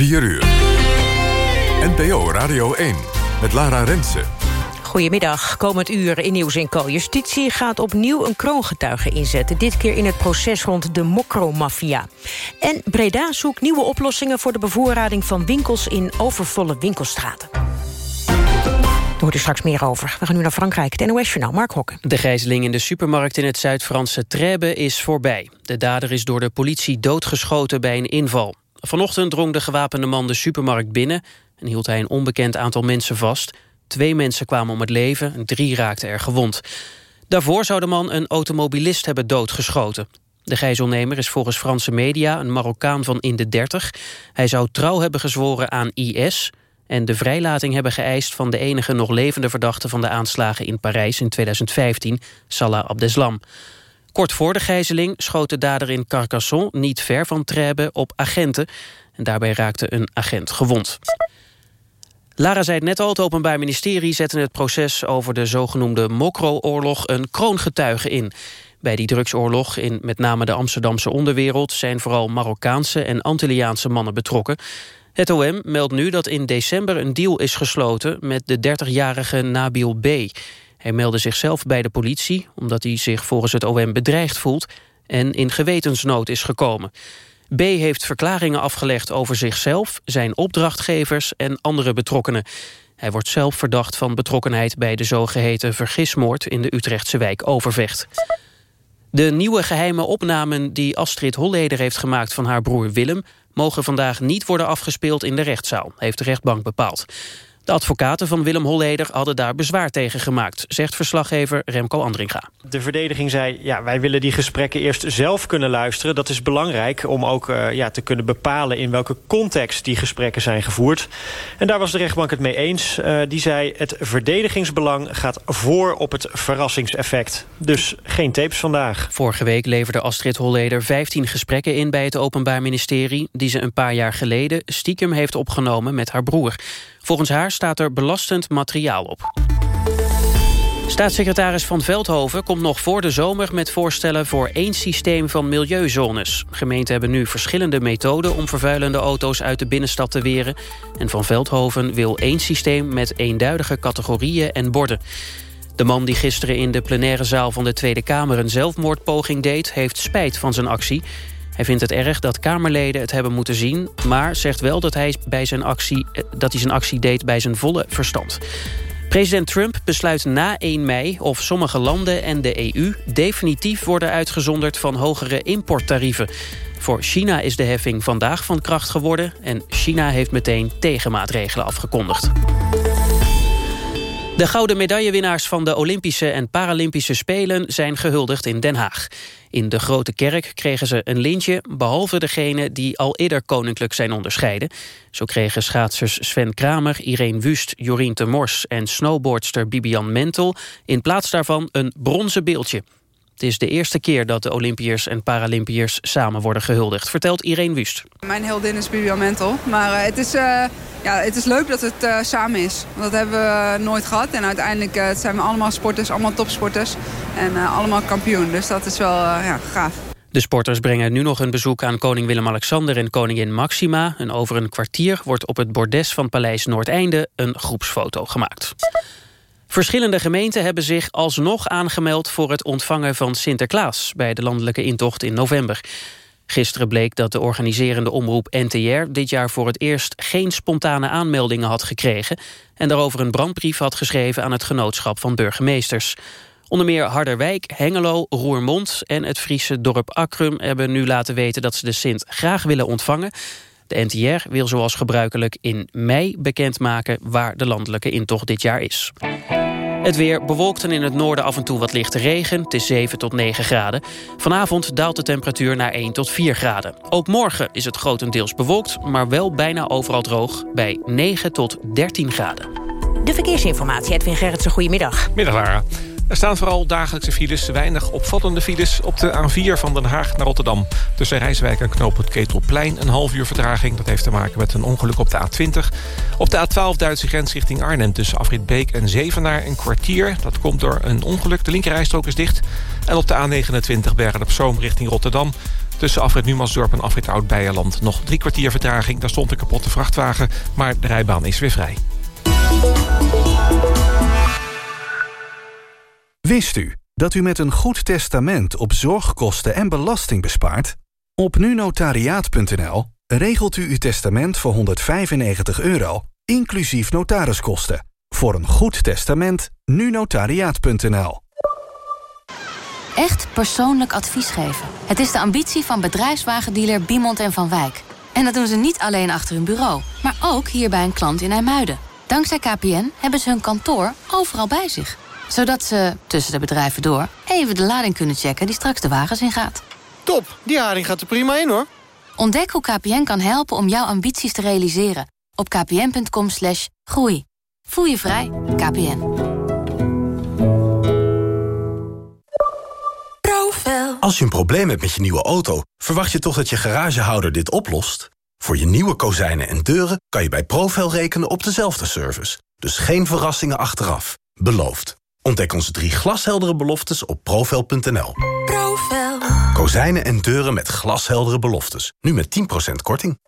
4 uur. NPO Radio 1 met Lara Rensen. Goedemiddag. Komend uur in Nieuws en Co. Justitie gaat opnieuw een kroongetuige inzetten. Dit keer in het proces rond de mokromafia. En Breda zoekt nieuwe oplossingen voor de bevoorrading van winkels in overvolle winkelstraten. Daar hoort u straks meer over. We gaan nu naar Frankrijk. Het NOS-journaal, Mark Hokken. De gijzeling in de supermarkt in het Zuid-Franse Trèbes is voorbij. De dader is door de politie doodgeschoten bij een inval. Vanochtend drong de gewapende man de supermarkt binnen... en hield hij een onbekend aantal mensen vast. Twee mensen kwamen om het leven en drie raakten er gewond. Daarvoor zou de man een automobilist hebben doodgeschoten. De gijzelnemer is volgens Franse media een Marokkaan van in de 30. Hij zou trouw hebben gezworen aan IS en de vrijlating hebben geëist van de enige nog levende verdachte van de aanslagen in Parijs in 2015, Salah Abdeslam. Kort voor de gijzeling schoot de dader in Carcassonne, niet ver van Trèbes, op agenten. En daarbij raakte een agent gewond. Lara zei het net al, het Openbaar Ministerie zette het proces over de zogenoemde Mokro-oorlog een kroongetuige in. Bij die drugsoorlog in met name de Amsterdamse onderwereld zijn vooral Marokkaanse en Antilliaanse mannen betrokken. Het OM meldt nu dat in december een deal is gesloten met de 30-jarige Nabil B. Hij meldde zichzelf bij de politie omdat hij zich volgens het OM bedreigd voelt en in gewetensnood is gekomen. B heeft verklaringen afgelegd over zichzelf, zijn opdrachtgevers en andere betrokkenen. Hij wordt zelf verdacht van betrokkenheid bij de zogeheten vergismoord in de Utrechtse wijk Overvecht. De nieuwe geheime opnamen die Astrid Holleder heeft gemaakt van haar broer Willem mogen vandaag niet worden afgespeeld in de rechtszaal, heeft de rechtbank bepaald. De advocaten van Willem Holleder hadden daar bezwaar tegen gemaakt... zegt verslaggever Remco Andringa. De verdediging zei, ja, wij willen die gesprekken eerst zelf kunnen luisteren. Dat is belangrijk om ook uh, ja, te kunnen bepalen... in welke context die gesprekken zijn gevoerd. En daar was de rechtbank het mee eens. Uh, die zei, het verdedigingsbelang gaat voor op het verrassingseffect. Dus geen tapes vandaag. Vorige week leverde Astrid Holleder 15 gesprekken in... bij het Openbaar Ministerie... die ze een paar jaar geleden stiekem heeft opgenomen met haar broer. Volgens haar staat er belastend materiaal op. Staatssecretaris Van Veldhoven komt nog voor de zomer met voorstellen voor één systeem van milieuzones. Gemeenten hebben nu verschillende methoden om vervuilende auto's uit de binnenstad te weren. En Van Veldhoven wil één systeem met eenduidige categorieën en borden. De man die gisteren in de plenaire zaal van de Tweede Kamer een zelfmoordpoging deed, heeft spijt van zijn actie. Hij vindt het erg dat Kamerleden het hebben moeten zien... maar zegt wel dat hij, bij zijn actie, eh, dat hij zijn actie deed bij zijn volle verstand. President Trump besluit na 1 mei of sommige landen en de EU... definitief worden uitgezonderd van hogere importtarieven. Voor China is de heffing vandaag van kracht geworden... en China heeft meteen tegenmaatregelen afgekondigd. De gouden medaillewinnaars van de Olympische en Paralympische Spelen zijn gehuldigd in Den Haag. In de Grote Kerk kregen ze een lintje, behalve degene die al eerder koninklijk zijn onderscheiden. Zo kregen schaatsers Sven Kramer, Irene Wust, Jorien Mors en snowboardster Bibian Mentel in plaats daarvan een bronzen beeldje. Het is de eerste keer dat de Olympiërs en Paralympiërs samen worden gehuldigd, vertelt Irene Wust. Mijn heldin is Bibian Mentel, maar uh, het, is, uh, ja, het is leuk dat het uh, samen is. Dat hebben we nooit gehad en uiteindelijk zijn we allemaal sporters, allemaal topsporters en allemaal kampioen. Dus dat is wel ja, gaaf. De sporters brengen nu nog een bezoek aan koning Willem-Alexander en koningin Maxima. En over een kwartier wordt op het bordes van Paleis Noordeinde een groepsfoto gemaakt. Verschillende gemeenten hebben zich alsnog aangemeld voor het ontvangen van Sinterklaas bij de landelijke intocht in november. Gisteren bleek dat de organiserende omroep NTR dit jaar voor het eerst geen spontane aanmeldingen had gekregen en daarover een brandbrief had geschreven aan het genootschap van burgemeesters. Onder meer Harderwijk, Hengelo, Roermond en het Friese dorp Akrum hebben nu laten weten dat ze de Sint graag willen ontvangen. De NTR wil zoals gebruikelijk in mei bekendmaken waar de landelijke intocht dit jaar is. Het weer bewolkt en in het noorden af en toe wat lichte regen. Het is 7 tot 9 graden. Vanavond daalt de temperatuur naar 1 tot 4 graden. Ook morgen is het grotendeels bewolkt, maar wel bijna overal droog... bij 9 tot 13 graden. De verkeersinformatie, Edwin Gerritsen, goedemiddag. Middag, Lara. Er staan vooral dagelijkse files, weinig opvallende files... op de A4 van Den Haag naar Rotterdam. Tussen Rijswijk en knooppunt Ketelplein een half uur vertraging. Dat heeft te maken met een ongeluk op de A20. Op de A12 Duitse grens richting Arnhem tussen Afrit Beek en Zevenaar een kwartier. Dat komt door een ongeluk. De linkerrijstrook is dicht. En op de A29 Bergen op Zoom richting Rotterdam Tussen afrit Numansdorp en afrit Oud-Beijerland nog drie kwartier vertraging. Daar stond een kapotte vrachtwagen, maar de rijbaan is weer vrij. Wist u dat u met een goed testament op zorgkosten en belasting bespaart? Op nunotariaat.nl regelt u uw testament voor 195 euro, inclusief notariskosten. Voor een goed testament, nunotariaat.nl. Echt persoonlijk advies geven. Het is de ambitie van bedrijfswagendealer Biemond en Van Wijk. En dat doen ze niet alleen achter hun bureau, maar ook hier bij een klant in IJmuiden. Dankzij KPN hebben ze hun kantoor overal bij zich. Zodat ze, tussen de bedrijven door, even de lading kunnen checken die straks de wagens ingaat. Top, die haring gaat er prima in hoor. Ontdek hoe KPN kan helpen om jouw ambities te realiseren. Op kpn.com slash groei. Voel je vrij, KPN. Als je een probleem hebt met je nieuwe auto... verwacht je toch dat je garagehouder dit oplost? Voor je nieuwe kozijnen en deuren kan je bij Profel rekenen op dezelfde service. Dus geen verrassingen achteraf. Beloofd. Ontdek onze drie glasheldere beloftes op profel.nl. Profel. Kozijnen en deuren met glasheldere beloftes. Nu met 10% korting.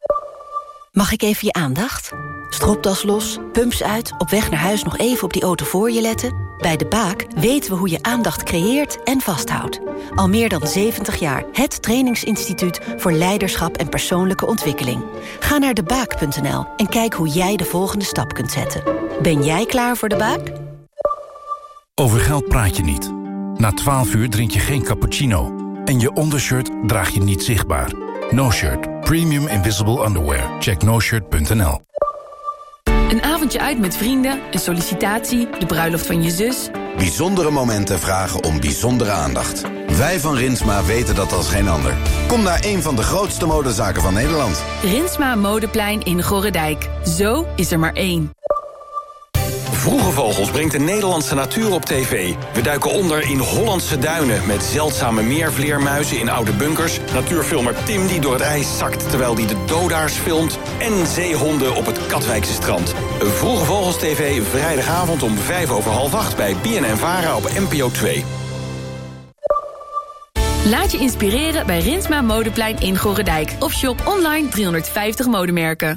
Mag ik even je aandacht? Stropdas los, pumps uit, op weg naar huis nog even op die auto voor je letten? Bij De Baak weten we hoe je aandacht creëert en vasthoudt. Al meer dan 70 jaar het trainingsinstituut voor leiderschap en persoonlijke ontwikkeling. Ga naar debaak.nl en kijk hoe jij de volgende stap kunt zetten. Ben jij klaar voor De Baak? Over geld praat je niet. Na 12 uur drink je geen cappuccino. En je ondershirt draag je niet zichtbaar. No Shirt. Premium Invisible Underwear. Check noshirt.nl Een avondje uit met vrienden, een sollicitatie, de bruiloft van je zus. Bijzondere momenten vragen om bijzondere aandacht. Wij van Rinsma weten dat als geen ander. Kom naar een van de grootste modezaken van Nederland. Rinsma Modeplein in Gorredijk. Zo is er maar één. Vroege Vogels brengt de Nederlandse natuur op tv. We duiken onder in Hollandse duinen... met zeldzame meervleermuizen in oude bunkers... natuurfilmer Tim die door het ijs zakt terwijl hij de dodaars filmt... en zeehonden op het Katwijkse strand. Vroege Vogels TV, vrijdagavond om vijf over half acht... bij BNN-Vara op NPO 2. Laat je inspireren bij Rinsma Modeplein in Gorredijk. Of shop online 350 modemerken.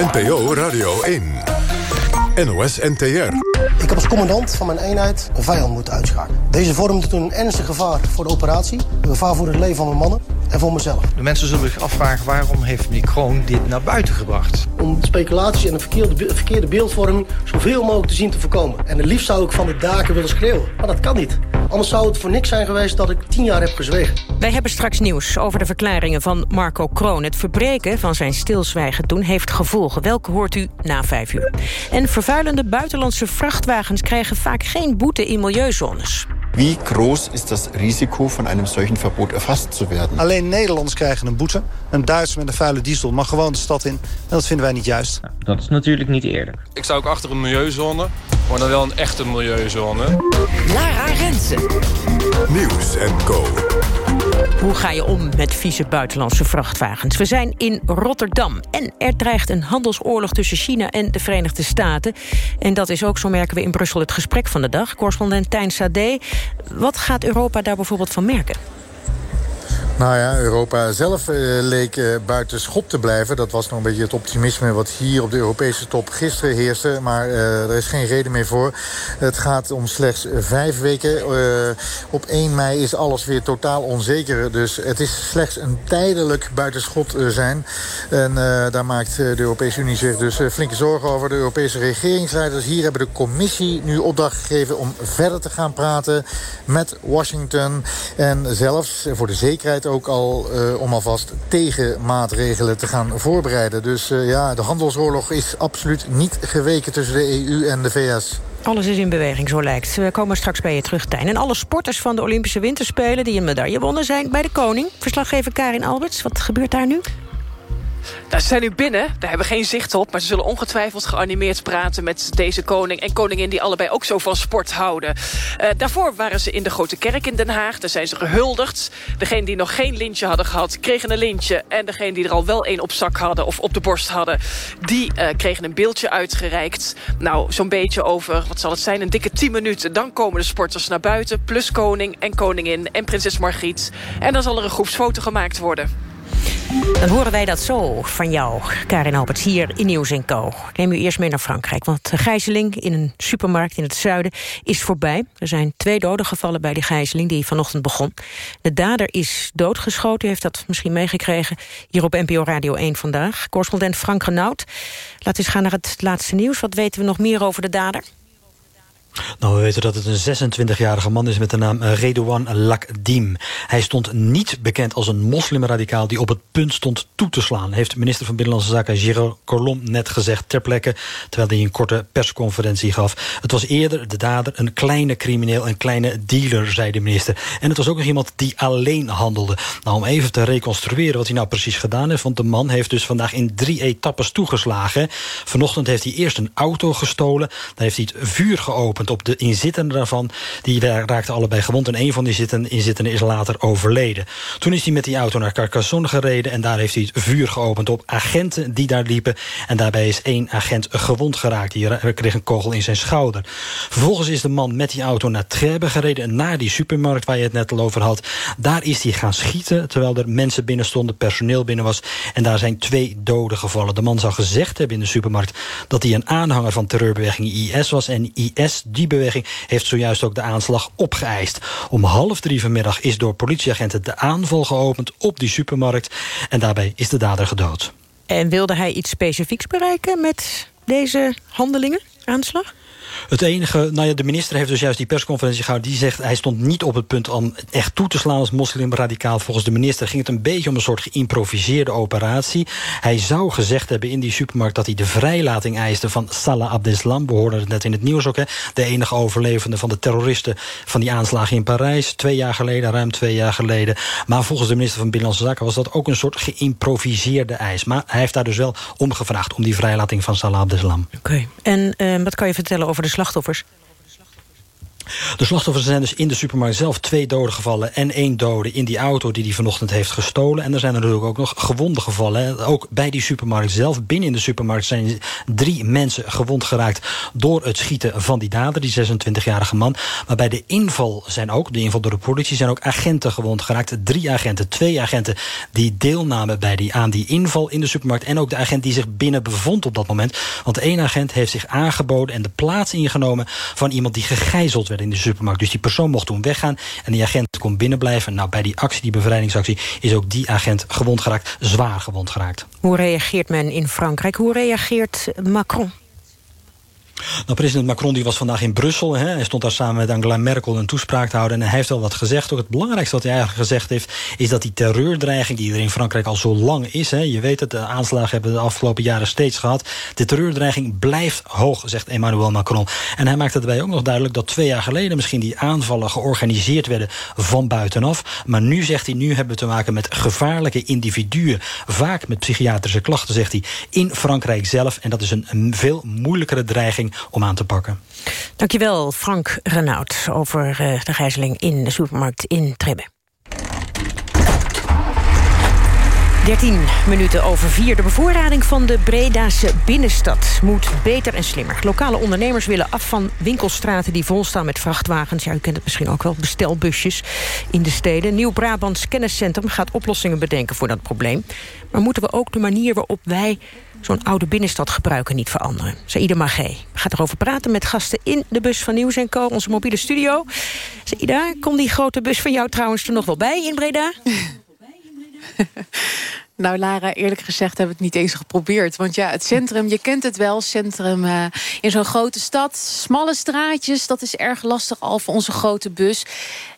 NPO Radio 1. NOS NTR. Ik heb als commandant van mijn eenheid een vijand moeten uitschakelen. Deze vormde toen een ernstig gevaar voor de operatie. Een gevaar voor het leven van mijn mannen en voor mezelf. De mensen zullen zich afvragen waarom heeft meneer Kroon dit naar buiten gebracht. Om speculaties en een verkeerde, verkeerde beeldvorming zoveel mogelijk te zien te voorkomen. En het liefst zou ik van de daken willen schreeuwen. Maar dat kan niet. Anders zou het voor niks zijn geweest dat ik tien jaar heb gezwegen. Wij hebben straks nieuws over de verklaringen van Marco Kroon. Het verbreken van zijn stilzwijgen toen heeft gevolgen. Welke hoort u na vijf uur. En vervuilende buitenlandse vrachtwagens krijgen vaak geen boete in milieuzones. Wie groß is het risico van een solchen verbod erfasst te werden? Alleen Nederlanders krijgen een boete. Een Duits met een vuile diesel mag gewoon de stad in. En dat vinden wij niet juist. Nou, dat is natuurlijk niet eerlijk. Ik sta ook achter een milieuzone, maar dan wel een echte milieuzone. Lara Rensen. Nieuws en Co. Hoe ga je om met vieze buitenlandse vrachtwagens? We zijn in Rotterdam en er dreigt een handelsoorlog tussen China en de Verenigde Staten. En dat is ook, zo merken we in Brussel, het gesprek van de dag. Correspondent Tijn Sade. Wat gaat Europa daar bijvoorbeeld van merken? Nou ja, Europa zelf uh, leek uh, buiten schop te blijven. Dat was nog een beetje het optimisme wat hier op de Europese top gisteren heerste. Maar uh, er is geen reden meer voor. Het gaat om slechts vijf weken. op 1 mei is alles weer totaal onzeker. Dus het is slechts een tijdelijk buitenschot zijn. En daar maakt de Europese Unie zich dus flinke zorgen over. De Europese regeringsleiders hier hebben de commissie nu opdracht gegeven... om verder te gaan praten met Washington. En zelfs voor de zekerheid ook al uh, om alvast tegenmaatregelen te gaan voorbereiden. Dus uh, ja, de handelsoorlog is absoluut niet geweken tussen de EU en de VS. Alles is in beweging, zo lijkt. We komen straks bij je terug, Tijn. En alle sporters van de Olympische Winterspelen... die een medaille wonnen, zijn bij de koning. Verslaggever Karin Alberts, wat gebeurt daar nu? Nou, ze zijn nu binnen, daar hebben we geen zicht op... maar ze zullen ongetwijfeld geanimeerd praten met deze koning... en koningin die allebei ook zo van sport houden. Uh, daarvoor waren ze in de Grote Kerk in Den Haag. Daar zijn ze gehuldigd. Degene die nog geen lintje hadden gehad, kregen een lintje... en degene die er al wel één op zak hadden of op de borst hadden... die uh, kregen een beeldje uitgereikt. Nou, zo'n beetje over, wat zal het zijn, een dikke 10 minuten. Dan komen de sporters naar buiten, plus koning en koningin en prinses Margriet. En dan zal er een groepsfoto gemaakt worden. Dan horen wij dat zo van jou, Karin Alberts, hier in Nieuws Co. Ik neem u eerst mee naar Frankrijk, want de gijzeling in een supermarkt in het zuiden is voorbij. Er zijn twee doden gevallen bij die gijzeling die vanochtend begon. De dader is doodgeschoten, u heeft dat misschien meegekregen, hier op NPO Radio 1 vandaag. Correspondent Frank Renaud, laat eens gaan naar het laatste nieuws. Wat weten we nog meer over de dader? Nou, we weten dat het een 26-jarige man is met de naam Redouan Lakdim. Hij stond niet bekend als een moslimradicaal die op het punt stond toe te slaan. Heeft minister van Binnenlandse Zaken Gérard Collomb net gezegd ter plekke, terwijl hij een korte persconferentie gaf. Het was eerder de dader een kleine crimineel, een kleine dealer, zei de minister. En het was ook nog iemand die alleen handelde. Nou, om even te reconstrueren wat hij nou precies gedaan heeft, want de man heeft dus vandaag in drie etappes toegeslagen. Vanochtend heeft hij eerst een auto gestolen, dan heeft hij het vuur geopend op de inzittenden daarvan. Die raakten allebei gewond en een van die inzittenden is later overleden. Toen is hij met die auto naar Carcassonne gereden... en daar heeft hij het vuur geopend op agenten die daar liepen. En daarbij is één agent gewond geraakt. Die kreeg een kogel in zijn schouder. Vervolgens is de man met die auto naar Trèbes gereden... naar die supermarkt waar je het net al over had. Daar is hij gaan schieten, terwijl er mensen binnen stonden... personeel binnen was. En daar zijn twee doden gevallen. De man zou gezegd hebben in de supermarkt... dat hij een aanhanger van terreurbeweging IS was. En IS die beweging heeft zojuist ook de aanslag opgeëist. Om half drie vanmiddag is door politieagenten de aanval geopend op die supermarkt. En daarbij is de dader gedood. En wilde hij iets specifieks bereiken met deze handelingen, aanslag? Het enige, nou ja, de minister heeft dus juist die persconferentie gehouden. Die zegt, hij stond niet op het punt om echt toe te slaan als moslimradicaal. Volgens de minister ging het een beetje om een soort geïmproviseerde operatie. Hij zou gezegd hebben in die supermarkt dat hij de vrijlating eiste van Salah Abdeslam. We hoorden het net in het nieuws ook, hè. De enige overlevende van de terroristen van die aanslagen in Parijs. Twee jaar geleden, ruim twee jaar geleden. Maar volgens de minister van Binnenlandse Zaken was dat ook een soort geïmproviseerde eis. Maar hij heeft daar dus wel om gevraagd, om die vrijlating van Salah Abdeslam. Oké, en uh, wat kan je vertellen over de slachtoffers? De slachtoffers zijn dus in de supermarkt zelf twee doden gevallen... en één dode in die auto die hij vanochtend heeft gestolen. En er zijn natuurlijk ook nog gewonden gevallen. Ook bij die supermarkt zelf, binnen in de supermarkt... zijn drie mensen gewond geraakt door het schieten van die dader... die 26-jarige man. Maar bij de inval zijn ook, de inval door de politie... zijn ook agenten gewond geraakt. Drie agenten, twee agenten die deelnamen bij die, aan die inval in de supermarkt... en ook de agent die zich binnen bevond op dat moment. Want één agent heeft zich aangeboden en de plaats ingenomen... van iemand die gegijzeld werd in de supermarkt. Dus die persoon mocht toen weggaan en die agent kon binnenblijven. Nou, bij die actie, die bevrijdingsactie, is ook die agent gewond geraakt. Zwaar gewond geraakt. Hoe reageert men in Frankrijk? Hoe reageert Macron? Nou, president Macron die was vandaag in Brussel. Hè. Hij stond daar samen met Angela Merkel een toespraak te houden. En hij heeft wel wat gezegd. Ook het belangrijkste wat hij eigenlijk gezegd heeft... is dat die terreurdreiging die er in Frankrijk al zo lang is... Hè, je weet het, de aanslagen hebben we de afgelopen jaren steeds gehad... de terreurdreiging blijft hoog, zegt Emmanuel Macron. En hij maakte daarbij ook nog duidelijk dat twee jaar geleden... misschien die aanvallen georganiseerd werden van buitenaf. Maar nu zegt hij, nu hebben we te maken met gevaarlijke individuen. Vaak met psychiatrische klachten, zegt hij, in Frankrijk zelf. En dat is een veel moeilijkere dreiging om aan te pakken. Dankjewel, Frank Renaud, over uh, de gijzeling in de supermarkt in Trebbe. 13 minuten over vier. De bevoorrading van de Bredase binnenstad moet beter en slimmer. Lokale ondernemers willen af van winkelstraten die volstaan met vrachtwagens. Ja, u kent het misschien ook wel, bestelbusjes in de steden. Nieuw-Brabants Kenniscentrum gaat oplossingen bedenken voor dat probleem. Maar moeten we ook de manier waarop wij zo'n oude binnenstad gebruiken niet veranderen. Saïda Magé gaat erover praten met gasten in de bus van Nieuws Co, onze mobiele studio. Saïda, komt die grote bus van jou trouwens er nog wel bij in Breda? Nou, Lara, eerlijk gezegd hebben we het niet eens geprobeerd. Want ja, het centrum, je kent het wel, centrum uh, in zo'n grote stad. Smalle straatjes, dat is erg lastig al voor onze grote bus.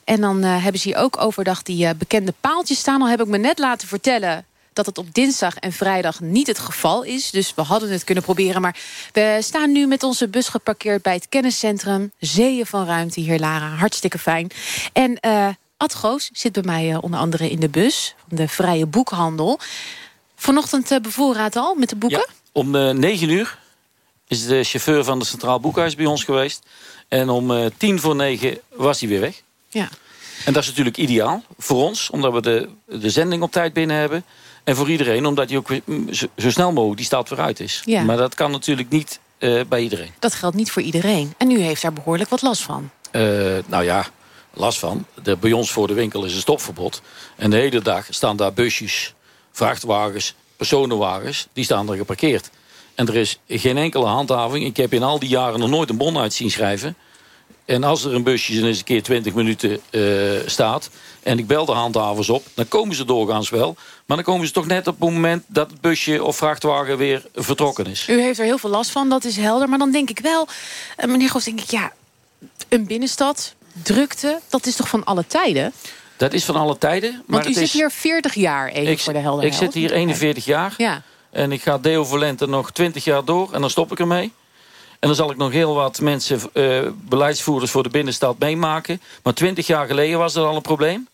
En dan uh, hebben ze hier ook overdag die uh, bekende paaltjes staan. Al heb ik me net laten vertellen dat het op dinsdag en vrijdag niet het geval is. Dus we hadden het kunnen proberen. Maar we staan nu met onze bus geparkeerd bij het kenniscentrum. Zeeën van ruimte hier, Lara. Hartstikke fijn. En uh, Ad Goos zit bij mij uh, onder andere in de bus. Van de Vrije Boekhandel. Vanochtend uh, bevoorraad al met de boeken? Ja, om uh, 9 uur is de chauffeur van de Centraal Boekhuis bij ons geweest. En om tien voor negen was hij weer weg. Ja. En dat is natuurlijk ideaal voor ons, omdat we de, de zending op tijd binnen hebben. En voor iedereen, omdat hij ook zo, zo snel mogelijk die stad vooruit is. Ja. Maar dat kan natuurlijk niet uh, bij iedereen. Dat geldt niet voor iedereen. En u heeft daar behoorlijk wat last van. Uh, nou ja, last van. De, bij ons voor de winkel is een stopverbod. En de hele dag staan daar busjes, vrachtwagens, personenwagens. Die staan er geparkeerd. En er is geen enkele handhaving. Ik heb in al die jaren nog nooit een bon uit zien schrijven. En als er een busje eens een keer 20 minuten uh, staat... en ik bel de handhavers op, dan komen ze doorgaans wel. Maar dan komen ze toch net op het moment... dat het busje of vrachtwagen weer vertrokken is. U heeft er heel veel last van, dat is helder. Maar dan denk ik wel, uh, meneer Gos, denk ik... ja, een binnenstad, drukte, dat is toch van alle tijden? Dat is van alle tijden. Maar Want u het zit is, hier 40 jaar, even ik, voor de helderheid. Ik zit hier 41 jaar. Ja. En ik ga Deo Volente nog 20 jaar door. En dan stop ik ermee. En dan zal ik nog heel wat mensen, uh, beleidsvoerders voor de binnenstad meemaken. Maar 20 jaar geleden was dat al een probleem.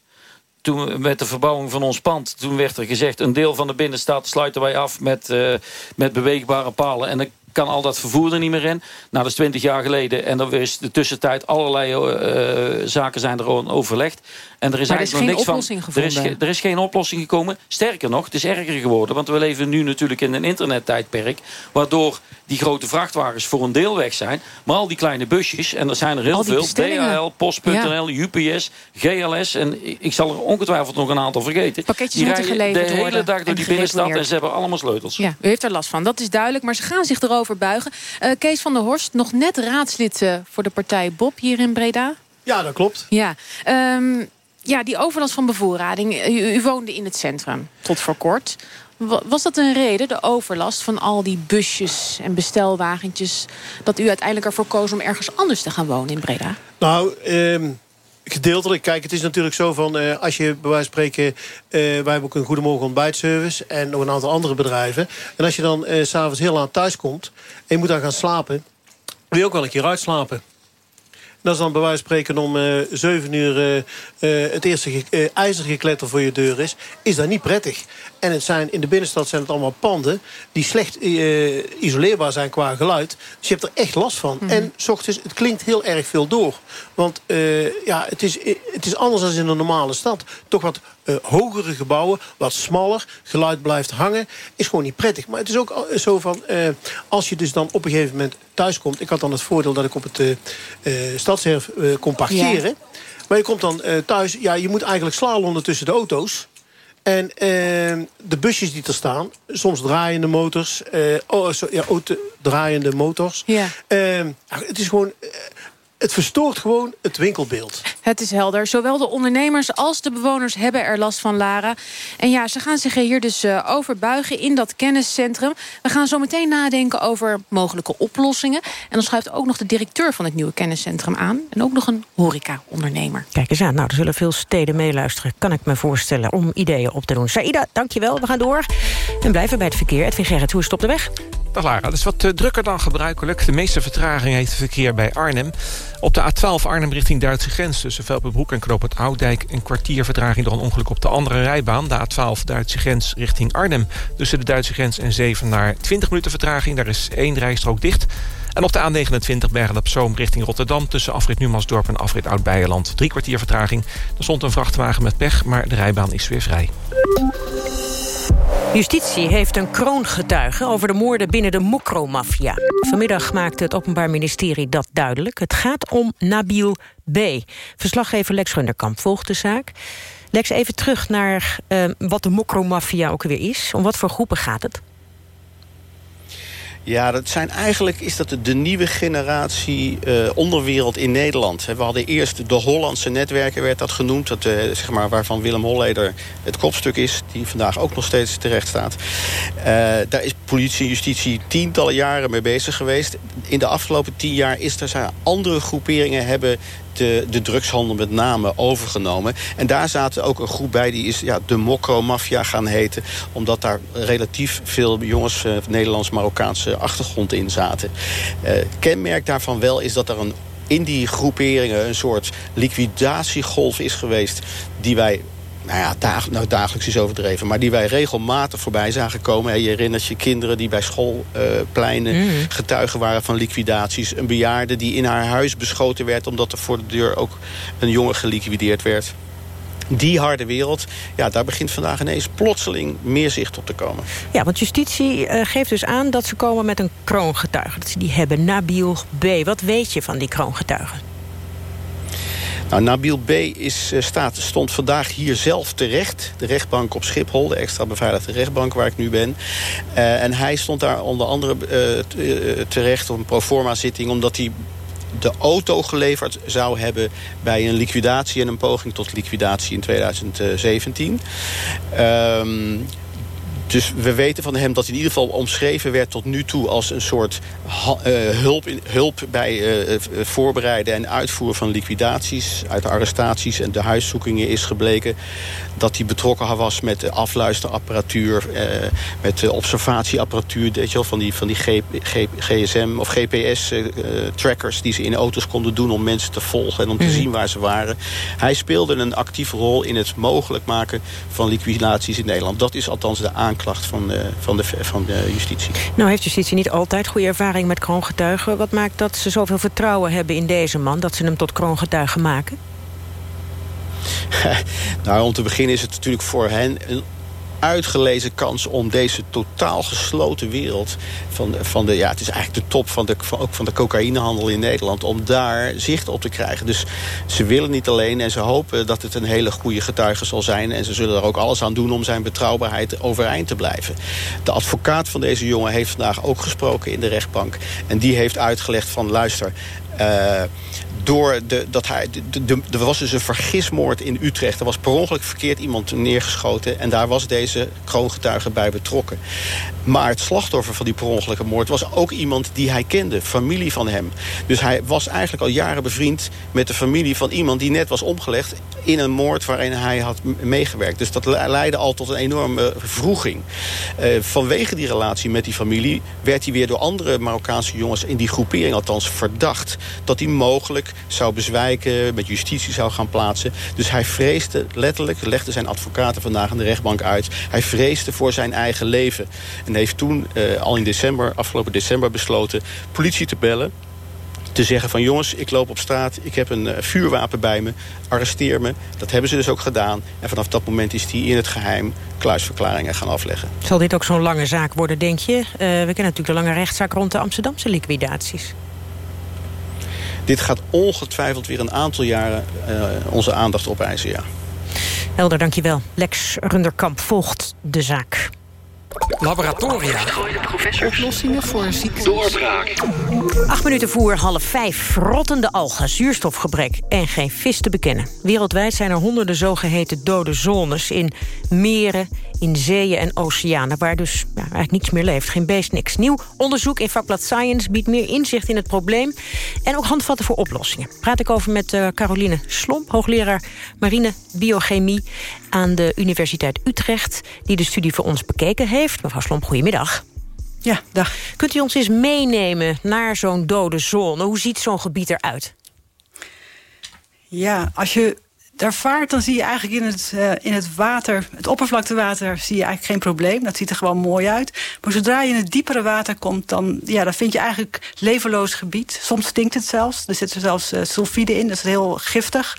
Toen met de verbouwing van ons pand, toen werd er gezegd... een deel van de binnenstad sluiten wij af met, uh, met beweegbare palen. En dan kan al dat vervoer er niet meer in. Nou, dat is 20 jaar geleden. En er is de tussentijd allerlei uh, zaken zijn er overlegd. En er is maar eigenlijk er is nog niks niks van. Er is, er is geen oplossing gekomen. Sterker nog, het is erger geworden. Want we leven nu natuurlijk in een internettijdperk. Waardoor die grote vrachtwagens voor een deel weg zijn. Maar al die kleine busjes, en er zijn er heel veel. DHL, Post.nl, ja. UPS, GLS. En ik zal er ongetwijfeld nog een aantal vergeten. Pakketjes die moeten geleverd de hele worden dag door die binnenstad. En ze hebben allemaal sleutels. Ja, u heeft er last van, dat is duidelijk. Maar ze gaan zich erover buigen. Uh, Kees van der Horst, nog net raadslid uh, voor de partij Bob hier in Breda. Ja, dat klopt. Ja, um, ja die overlast van bevoorrading. U, woonde in het centrum, tot voor kort. Was dat een reden, de overlast van al die busjes en bestelwagentjes... dat u uiteindelijk ervoor koos om ergens anders te gaan wonen in Breda? Nou, um, gedeeltelijk. Kijk, het is natuurlijk zo van... Uh, als je bij wijze van spreken... Uh, wij hebben ook een Goedemorgen ontbijtservice... en nog een aantal andere bedrijven. En als je dan uh, s'avonds heel laat thuis komt... en je moet dan gaan slapen... wil je ook wel een keer uitslapen. Dat is dan bij wijze van spreken om uh, 7 uur uh, uh, het eerste uh, ijzergekletter voor je deur is. Is dat niet prettig. En het zijn, in de binnenstad zijn het allemaal panden die slecht isoleerbaar zijn qua geluid. Dus je hebt er echt last van. Mm -hmm. En s ochtends, het klinkt heel erg veel door. Want ja, het, is, het is anders dan in een normale stad. Toch wat uh, hogere gebouwen, wat smaller. Geluid blijft hangen. Is gewoon niet prettig. Maar het is ook zo van, uh, als je dus dan op een gegeven moment thuis komt. Ik had dan het voordeel dat ik op het stadserf kon parkeren. Ja. Maar je komt dan thuis, ja, je moet eigenlijk slalommen tussen de auto's. En uh, de busjes die er staan, soms draaiende motors, uh, oh, so, ja, auto, draaiende motors. Ja. Uh, het is gewoon. Het verstoort gewoon het winkelbeeld. Het is helder. Zowel de ondernemers als de bewoners hebben er last van, Lara. En ja, ze gaan zich er hier dus uh, over buigen in dat kenniscentrum. We gaan zo meteen nadenken over mogelijke oplossingen. En dan schuift ook nog de directeur van het nieuwe kenniscentrum aan. En ook nog een horeca-ondernemer. Kijk eens aan. Nou, er zullen veel steden meeluisteren. Kan ik me voorstellen om ideeën op te doen. Saïda, dankjewel. We gaan door. En blijven bij het verkeer. Edwin Gerrit, hoe is het op de weg? Lara, het is wat uh, drukker dan gebruikelijk. De meeste vertraging heeft het verkeer bij Arnhem. Op de A12 Arnhem richting Duitse grens... tussen Velpenbroek en Knoop het Oudijk... een kwartier vertraging door een ongeluk op de andere rijbaan. De A12 Duitse grens richting Arnhem. Tussen de Duitse grens en Zevenaar 20 minuten vertraging. Daar is één rijstrook dicht. En op de A29 Bergen op Zoom richting Rotterdam... tussen afrit Numansdorp en afrit Oud-Beijerland. Drie kwartier vertraging. Er stond een vrachtwagen met pech, maar de rijbaan is weer vrij. Justitie heeft een kroongetuige over de moorden binnen de Mokro-maffia. Vanmiddag maakte het Openbaar Ministerie dat duidelijk. Het gaat om Nabil B. Verslaggever Lex Runderkamp volgt de zaak. Lex, even terug naar uh, wat de Mokro-maffia ook weer is. Om wat voor groepen gaat het? Ja, dat zijn eigenlijk is dat de nieuwe generatie uh, onderwereld in Nederland. We hadden eerst de Hollandse netwerken, werd dat genoemd. Dat, uh, zeg maar, waarvan Willem Holleder het kopstuk is. Die vandaag ook nog steeds terecht staat. Uh, daar is politie en justitie tientallen jaren mee bezig geweest. In de afgelopen tien jaar is er zijn andere groeperingen hebben de, de drugshandel met name overgenomen. En daar zaten ook een groep bij, die is ja, de Mokro-maffia gaan heten. Omdat daar relatief veel jongens uh, Nederlands-Marokkaanse achtergrond in zaten. Uh, kenmerk daarvan wel is dat er een, in die groeperingen een soort liquidatiegolf is geweest... die wij nou ja, dag, nou, dagelijks is overdreven... maar die wij regelmatig voorbij zagen komen. Je herinnert je kinderen die bij schoolpleinen uh, getuigen waren van liquidaties. Een bejaarde die in haar huis beschoten werd... omdat er voor de deur ook een jongen geliquideerd werd die harde wereld, ja, daar begint vandaag ineens plotseling meer zicht op te komen. Ja, want justitie uh, geeft dus aan dat ze komen met een kroongetuige. Dat ze die hebben, Nabil B. Wat weet je van die kroongetuige? Nou, Nabil B. Is, staat, stond vandaag hier zelf terecht. De rechtbank op Schiphol, de extra beveiligde rechtbank waar ik nu ben. Uh, en hij stond daar onder andere uh, terecht op een proforma zitting... omdat hij de auto geleverd zou hebben bij een liquidatie en een poging tot liquidatie in 2017. Um, dus we weten van hem dat hij in ieder geval omschreven werd tot nu toe... als een soort uh, hulp, in, hulp bij uh, voorbereiden en uitvoeren van liquidaties. Uit de arrestaties en de huiszoekingen is gebleken dat hij betrokken was met de afluisterapparatuur... Met de observatieapparatuur weet je wel, van die, van die G, G, GSM of GPS-trackers... die ze in auto's konden doen om mensen te volgen en om te mm. zien waar ze waren. Hij speelde een actieve rol in het mogelijk maken van liquidaties in Nederland. Dat is althans de aanklacht van de, van de, van de justitie. Nou heeft justitie niet altijd goede ervaring met kroongetuigen. Wat maakt dat ze zoveel vertrouwen hebben in deze man... dat ze hem tot kroongetuige maken? nou, om te beginnen is het natuurlijk voor hen een uitgelezen kans om deze totaal gesloten wereld... van, van de, ja, het is eigenlijk de top van de, ook van de cocaïnehandel in Nederland... om daar zicht op te krijgen. Dus ze willen niet alleen en ze hopen dat het een hele goede getuige zal zijn... en ze zullen er ook alles aan doen om zijn betrouwbaarheid overeind te blijven. De advocaat van deze jongen heeft vandaag ook gesproken in de rechtbank... en die heeft uitgelegd van luister... Uh, door de, dat hij, de, de, er was dus een vergismoord in Utrecht. Er was per ongeluk verkeerd iemand neergeschoten. En daar was deze kroongetuige bij betrokken. Maar het slachtoffer van die per ongelukke moord was ook iemand die hij kende. Familie van hem. Dus hij was eigenlijk al jaren bevriend met de familie van iemand die net was omgelegd in een moord waarin hij had meegewerkt. Dus dat leidde al tot een enorme vroeging. Uh, vanwege die relatie met die familie werd hij weer door andere Marokkaanse jongens in die groepering althans verdacht dat hij mogelijk zou bezwijken, met justitie zou gaan plaatsen. Dus hij vreesde letterlijk, legde zijn advocaten vandaag in de rechtbank uit... hij vreesde voor zijn eigen leven. En heeft toen uh, al in december, afgelopen december besloten... politie te bellen te zeggen van jongens, ik loop op straat, ik heb een uh, vuurwapen bij me, arresteer me. Dat hebben ze dus ook gedaan. En vanaf dat moment is hij in het geheim kluisverklaringen gaan afleggen. Zal dit ook zo'n lange zaak worden, denk je? Uh, we kennen natuurlijk de lange rechtszaak rond de Amsterdamse liquidaties. Dit gaat ongetwijfeld weer een aantal jaren uh, onze aandacht opeisen, ja. Helder, dankjewel. Lex Runderkamp volgt de zaak. Laboratoria. Oplossingen voor ziektes. Doorbraak. Acht minuten voor half vijf. Rottende algen, zuurstofgebrek en geen vis te bekennen. Wereldwijd zijn er honderden zogeheten dode zones... in meren, in zeeën en oceanen... waar dus ja, eigenlijk niets meer leeft, geen beest, niks. Nieuw onderzoek in vakblad Science biedt meer inzicht in het probleem... en ook handvatten voor oplossingen. Praat ik over met uh, Caroline Slomp, hoogleraar marine biochemie... aan de Universiteit Utrecht, die de studie voor ons bekeken heeft. Mevrouw Slomp, goedemiddag. Ja, dag. Kunt u ons eens meenemen naar zo'n dode zone? Hoe ziet zo'n gebied eruit? Ja, als je daar vaart, dan zie je eigenlijk in het, uh, in het water... het oppervlaktewater zie je eigenlijk geen probleem. Dat ziet er gewoon mooi uit. Maar zodra je in het diepere water komt... dan, ja, dan vind je eigenlijk levenloos gebied. Soms stinkt het zelfs. Er zitten zelfs uh, sulfide in, dat is heel giftig.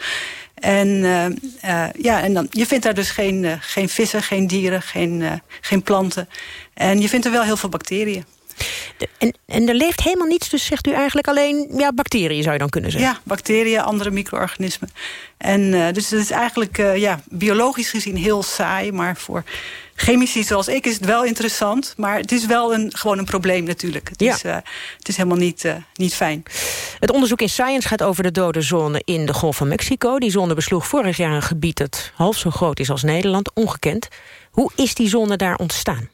En, uh, ja, en dan, je vindt daar dus geen, geen vissen, geen dieren, geen, geen planten. En je vindt er wel heel veel bacteriën. En, en er leeft helemaal niets, dus zegt u eigenlijk alleen ja, bacteriën zou je dan kunnen zeggen? Ja, bacteriën, andere micro-organismen. En uh, dus het is eigenlijk uh, ja, biologisch gezien heel saai, maar voor chemici zoals ik is het wel interessant. Maar het is wel een, gewoon een probleem natuurlijk. Het, ja. is, uh, het is helemaal niet, uh, niet fijn. Het onderzoek in Science gaat over de dode zone in de Golf van Mexico. Die zone besloeg vorig jaar een gebied dat half zo groot is als Nederland, ongekend. Hoe is die zone daar ontstaan?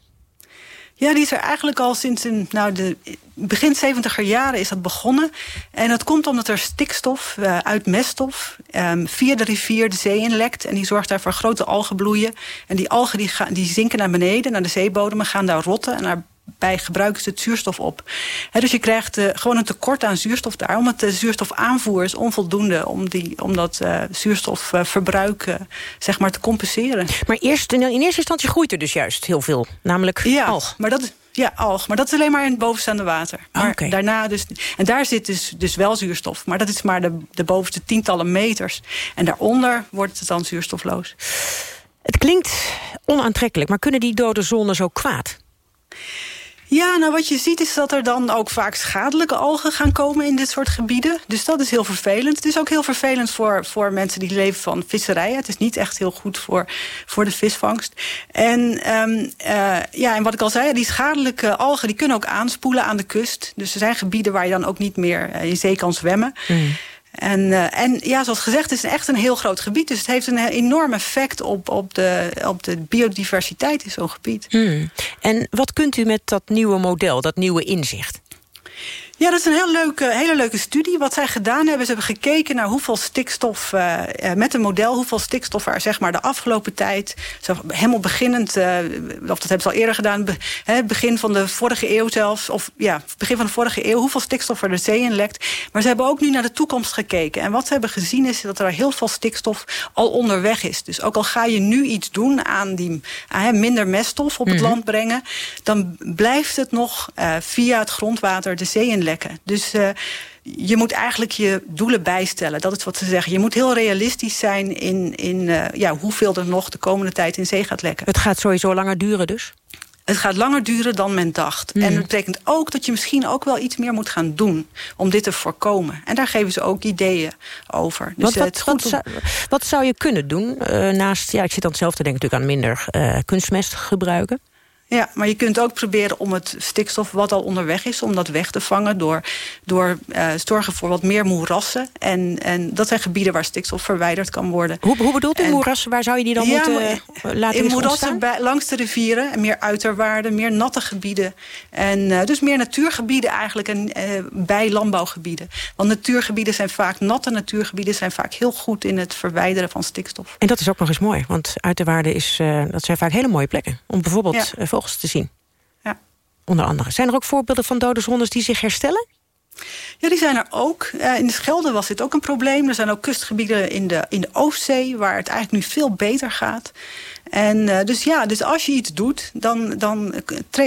Ja, die is er eigenlijk al sinds in, nou, de begin 70er jaren is dat begonnen. En dat komt omdat er stikstof uh, uit meststof um, via de rivier de zee inlekt. En die zorgt daarvoor grote algenbloeien. En die algen die gaan, die zinken naar beneden, naar de zeebodem... en gaan daar rotten. En daar bij gebruiken ze het zuurstof op. dus je krijgt uh, gewoon een tekort aan zuurstof daar. Omdat de zuurstofaanvoer is onvoldoende om, die, om dat uh, zuurstofverbruik uh, zeg maar te compenseren. Maar eerst, in, eerste instantie groeit er dus juist heel veel. Namelijk ja, alg. Maar dat, ja, alg. Maar dat is alleen maar in het bovenstaande water. Maar okay. daarna dus, en daar zit dus, dus wel zuurstof. Maar dat is maar de, de bovenste tientallen meters. En daaronder wordt het dan zuurstofloos. Het klinkt onaantrekkelijk, maar kunnen die dode zones ook kwaad? Ja, nou wat je ziet is dat er dan ook vaak schadelijke algen gaan komen in dit soort gebieden. Dus dat is heel vervelend. Het is ook heel vervelend voor, voor mensen die leven van visserij. Het is niet echt heel goed voor, voor de visvangst. En, um, uh, ja, en wat ik al zei, die schadelijke algen die kunnen ook aanspoelen aan de kust. Dus er zijn gebieden waar je dan ook niet meer in zee kan zwemmen. Mm. En, uh, en ja, zoals gezegd, het is echt een heel groot gebied. Dus het heeft een enorm effect op, op, de, op de biodiversiteit in zo'n gebied. Hmm. En wat kunt u met dat nieuwe model, dat nieuwe inzicht? Ja, dat is een heel leuke, hele leuke studie. Wat zij gedaan hebben, ze hebben gekeken naar hoeveel stikstof... Uh, met een model, hoeveel stikstof er zeg maar, de afgelopen tijd... Zo helemaal beginnend, uh, of dat hebben ze al eerder gedaan... Be, he, begin van de vorige eeuw zelfs, of ja, begin van de vorige eeuw... hoeveel stikstof er de zee in lekt. Maar ze hebben ook nu naar de toekomst gekeken. En wat ze hebben gezien is dat er heel veel stikstof al onderweg is. Dus ook al ga je nu iets doen aan die minder meststof op het mm -hmm. land brengen... dan blijft het nog via het grondwater de zee in lekken. Dus uh, je moet eigenlijk je doelen bijstellen. Dat is wat ze zeggen. Je moet heel realistisch zijn in, in uh, ja, hoeveel er nog de komende tijd in zee gaat lekken. Het gaat sowieso langer duren dus? Het gaat langer duren dan men dacht. Mm. En dat betekent ook dat je misschien ook wel iets meer moet gaan doen... om dit te voorkomen. En daar geven ze ook ideeën over. Dus wat, wat, wat, zou, wat, zou, je kunnen doen? Uh, naast, ja, ik zit dan zelf te denken natuurlijk aan minder kunstmest gebruiken. Ja, maar je kunt ook proberen om het stikstof wat al onderweg is... om dat weg te vangen door, door uh, zorgen voor wat meer moerassen. En, en dat zijn gebieden waar stikstof verwijderd kan worden. Hoe, hoe bedoelt u en, moerassen? Waar zou je die dan ja, moeten maar, laten In moerassen bij, langs de rivieren, en meer uiterwaarden, meer natte gebieden. En uh, dus meer natuurgebieden eigenlijk en, bij landbouwgebieden. Want natuurgebieden zijn vaak, natte natuurgebieden... zijn vaak heel goed in het verwijderen van stikstof. En dat is ook nog eens mooi, want uiterwaarden is, dat zijn vaak hele mooie plekken. Om bijvoorbeeld... Ja vogels te zien. Ja. Onder andere. Zijn er ook voorbeelden van dode zones die zich herstellen? Ja, die zijn er ook. Uh, in de Schelde was dit ook een probleem. Er zijn ook kustgebieden in de, in de Oostzee... waar het eigenlijk nu veel beter gaat. En uh, dus ja, dus als je iets doet, dan, dan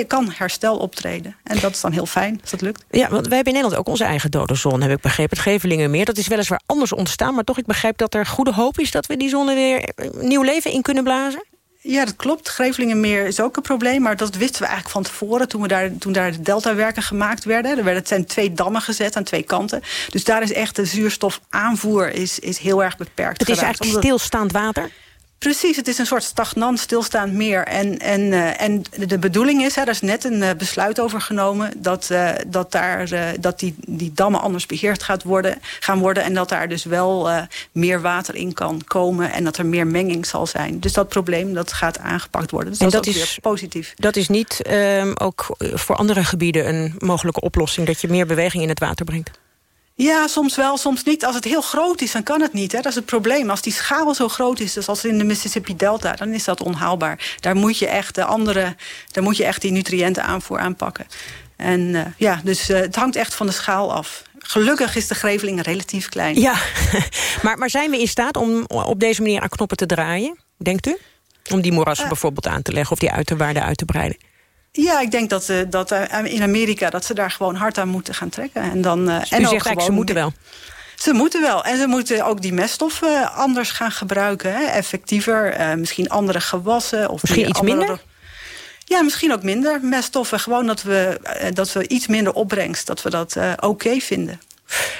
kan herstel optreden. En dat is dan heel fijn, als dat lukt. Ja, want wij hebben in Nederland ook onze eigen dode zone, heb ik begrepen. Het Gevelingenmeer, dat is weliswaar anders ontstaan... maar toch, ik begrijp dat er goede hoop is... dat we die zone weer nieuw leven in kunnen blazen? Ja, dat klopt. Grevelingenmeer is ook een probleem. Maar dat wisten we eigenlijk van tevoren toen, we daar, toen daar de deltawerken gemaakt werden. Er werden zijn twee dammen gezet aan twee kanten. Dus daar is echt de zuurstofaanvoer is, is heel erg beperkt. Het is geraakt, eigenlijk stilstaand water? Precies, het is een soort stagnant, stilstaand meer. En, en, uh, en de bedoeling is, hè, daar is net een uh, besluit over genomen... dat, uh, dat, daar, dat die, die dammen anders beheerd gaat worden, gaan worden... en dat daar dus wel meer water in kan komen... en dat er meer menging zal zijn. Dus dat probleem dat gaat aangepakt worden. Dus en dat, dat is, is positief. Dat is niet um, ook voor andere gebieden een mogelijke oplossing... dat je meer beweging in het water brengt? Ja, soms wel, soms niet. Als het heel groot is, dan kan het niet. Hè. Dat is het probleem. Als die schaal zo groot is, dus als in de Mississippi Delta... dan is dat onhaalbaar. Daar moet je echt, de andere, daar moet je echt die nutriënten aanvoer aanpakken. En uh, ja, dus uh, het hangt echt van de schaal af. Gelukkig is de greveling relatief klein. Ja, maar, maar zijn we in staat om op deze manier aan knoppen te draaien, denkt u? Om die moerassen uh, bijvoorbeeld aan te leggen of die uiterwaarden uit te breiden? Ja, ik denk dat, uh, dat uh, in Amerika dat ze daar gewoon hard aan moeten gaan trekken. En dan, uh, dus en ook gewoon, ze moeten wel? Ze moeten wel. En ze moeten ook die meststoffen anders gaan gebruiken. Hè? Effectiever, misschien andere gewassen. Of misschien iets andere... minder? Ja, misschien ook minder meststoffen. Gewoon dat we, dat we iets minder opbrengst. Dat we dat oké okay vinden.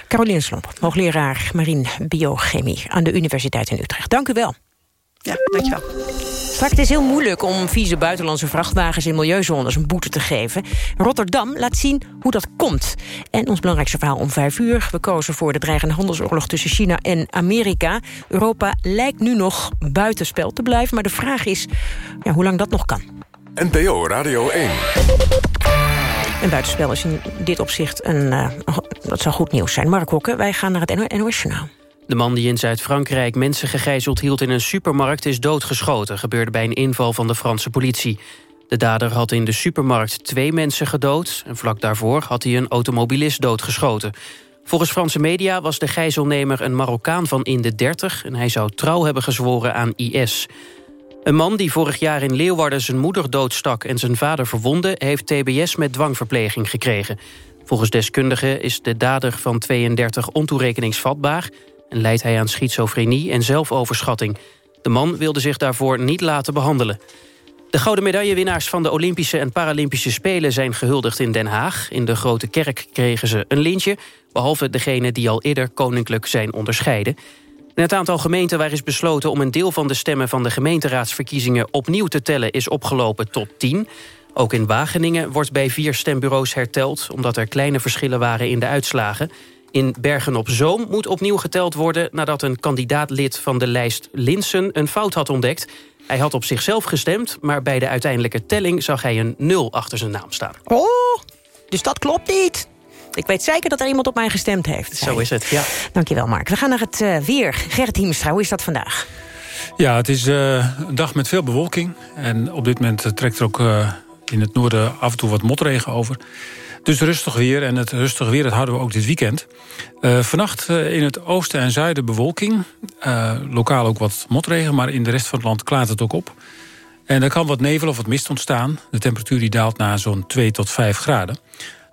Caroline Slomp, hoogleraar marine biochemie aan de Universiteit in Utrecht. Dank u wel. Ja, dankjewel. Vaak het is heel moeilijk om vieze buitenlandse vrachtwagens in milieuzones een boete te geven. Rotterdam laat zien hoe dat komt. En ons belangrijkste verhaal om vijf uur. We kozen voor de dreigende handelsoorlog tussen China en Amerika. Europa lijkt nu nog buitenspel te blijven. Maar de vraag is ja, hoe lang dat nog kan. NPO Radio 1. En buitenspel is in dit opzicht een, uh, dat zou goed nieuws zijn. Mark Hokke, wij gaan naar het NOS Journaal. De man die in Zuid-Frankrijk mensen gegijzeld hield in een supermarkt is doodgeschoten. Gebeurde bij een inval van de Franse politie. De dader had in de supermarkt twee mensen gedood... en vlak daarvoor had hij een automobilist doodgeschoten. Volgens Franse media was de gijzelnemer een Marokkaan van in de 30... en hij zou trouw hebben gezworen aan IS. Een man die vorig jaar in Leeuwarden zijn moeder doodstak... en zijn vader verwonde, heeft TBS met dwangverpleging gekregen. Volgens deskundigen is de dader van 32 ontoerekeningsvatbaar... en leidt hij aan schizofrenie en zelfoverschatting. De man wilde zich daarvoor niet laten behandelen. De gouden medaillewinnaars van de Olympische en Paralympische Spelen... zijn gehuldigd in Den Haag. In de Grote Kerk kregen ze een lintje... behalve degene die al eerder koninklijk zijn onderscheiden. En het aantal gemeenten waar is besloten om een deel van de stemmen... van de gemeenteraadsverkiezingen opnieuw te tellen... is opgelopen tot 10. Ook in Wageningen wordt bij vier stembureaus herteld... omdat er kleine verschillen waren in de uitslagen. In Bergen-op-Zoom moet opnieuw geteld worden... nadat een kandidaatlid van de lijst Linsen een fout had ontdekt... Hij had op zichzelf gestemd, maar bij de uiteindelijke telling... zag hij een nul achter zijn naam staan. Oh, dus dat klopt niet. Ik weet zeker dat er iemand op mij gestemd heeft. Zo is het, ja. Dankjewel, Mark. We gaan naar het uh, weer. Gerrit Hiemstra, hoe is dat vandaag? Ja, het is uh, een dag met veel bewolking. En op dit moment trekt er ook uh, in het noorden af en toe wat motregen over. Dus rustig weer. En het rustige weer dat houden we ook dit weekend. Uh, vannacht uh, in het oosten en zuiden bewolking. Uh, lokaal ook wat motregen, maar in de rest van het land klaart het ook op. En er kan wat nevel of wat mist ontstaan. De temperatuur die daalt naar zo'n 2 tot 5 graden.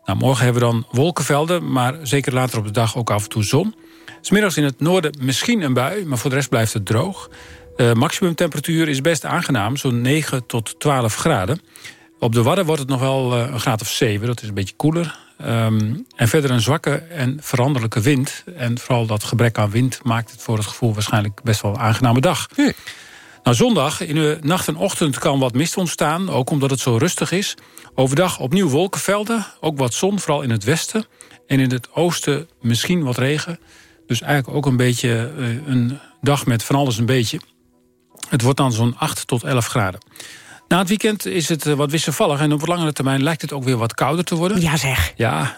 Nou, morgen hebben we dan wolkenvelden, maar zeker later op de dag ook af en toe zon. Smiddags in het noorden misschien een bui, maar voor de rest blijft het droog. De maximumtemperatuur is best aangenaam, zo'n 9 tot 12 graden. Op de Wadden wordt het nog wel een graad of 7, dat is een beetje koeler. Um, en verder een zwakke en veranderlijke wind. En vooral dat gebrek aan wind maakt het voor het gevoel waarschijnlijk best wel een aangename dag. Nou, zondag in de nacht en ochtend kan wat mist ontstaan, ook omdat het zo rustig is. Overdag opnieuw wolkenvelden, ook wat zon, vooral in het westen. En in het oosten misschien wat regen. Dus eigenlijk ook een beetje uh, een dag met van alles een beetje. Het wordt dan zo'n 8 tot 11 graden. Na het weekend is het wat wisselvallig en op langere termijn lijkt het ook weer wat kouder te worden. Ja zeg. Ja,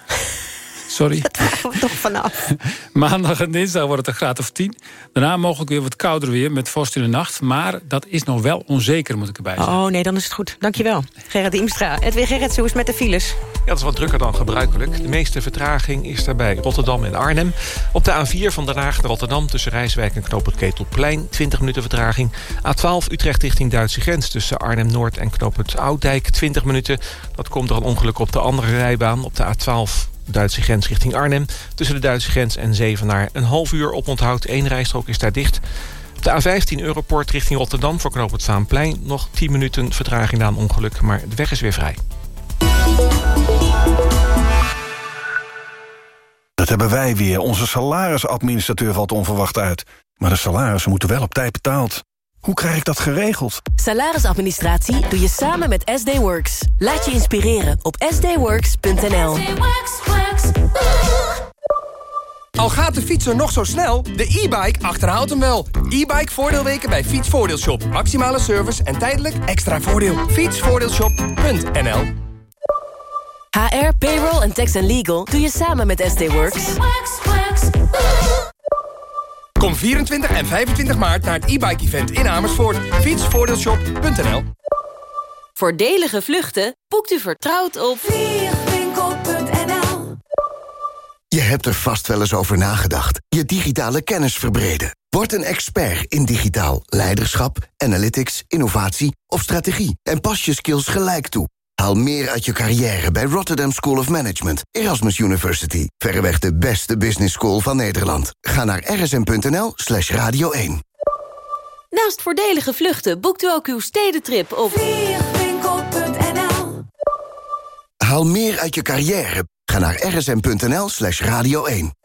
sorry. Dat waren we toch vanaf. Maandag en dinsdag wordt het een graad of 10. Daarna mogelijk weer wat kouder weer met vorst in de nacht. Maar dat is nog wel onzeker, moet ik erbij zeggen. Oh nee, dan is het goed. Dankjewel. Gerrit Imstra. Edwin Gerrit, hoe is met de files? Dat is wat drukker dan gebruikelijk. De meeste vertraging is daarbij Rotterdam en Arnhem. Op de A4 van Den Haag naar Rotterdam tussen Rijswijk en Knoop het Ketelplein. 20 minuten vertraging. A12 Utrecht richting Duitse grens tussen Arnhem-Noord en Knoop het Ouddijk. 20 minuten. Dat komt door een ongeluk op de andere rijbaan. Op de A12 Duitse grens richting Arnhem. Tussen de Duitse grens en Zevenaar een half uur op onthoud. Eén rijstrook is daar dicht. Op de A15 Europort richting Rotterdam voor knoop het Vaanplein. Nog 10 minuten vertraging na een ongeluk, maar de weg is weer vrij. Dat hebben wij weer. Onze salarisadministrateur valt onverwacht uit. Maar de salarissen moeten wel op tijd betaald. Hoe krijg ik dat geregeld? Salarisadministratie doe je samen met SD Works. Laat je inspireren op sdworks.nl. Al gaat de fietser nog zo snel, de e-bike achterhaalt hem wel. E-bike voordeelweken bij Fietsvoordeelshop. Maximale service en tijdelijk extra voordeel. Fietsvoordeelshop.nl HR, payroll en tax and legal doe je samen met SD Works. Kom 24 en 25 maart naar het e-bike event in Amersfoort. Fietsvoordeelshop.nl Voordelige vluchten boekt u vertrouwd op vliegwinkel.nl Je hebt er vast wel eens over nagedacht. Je digitale kennis verbreden. Word een expert in digitaal leiderschap, analytics, innovatie of strategie. En pas je skills gelijk toe. Haal meer uit je carrière bij Rotterdam School of Management, Erasmus University. Verreweg de beste business school van Nederland. Ga naar rsm.nl slash radio 1. Naast voordelige vluchten boekt u ook uw stedentrip op vliegwinkel.nl Haal meer uit je carrière. Ga naar rsm.nl slash radio 1.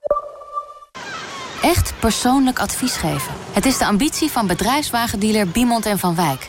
Echt persoonlijk advies geven. Het is de ambitie van bedrijfswagendealer Biemond en Van Wijk.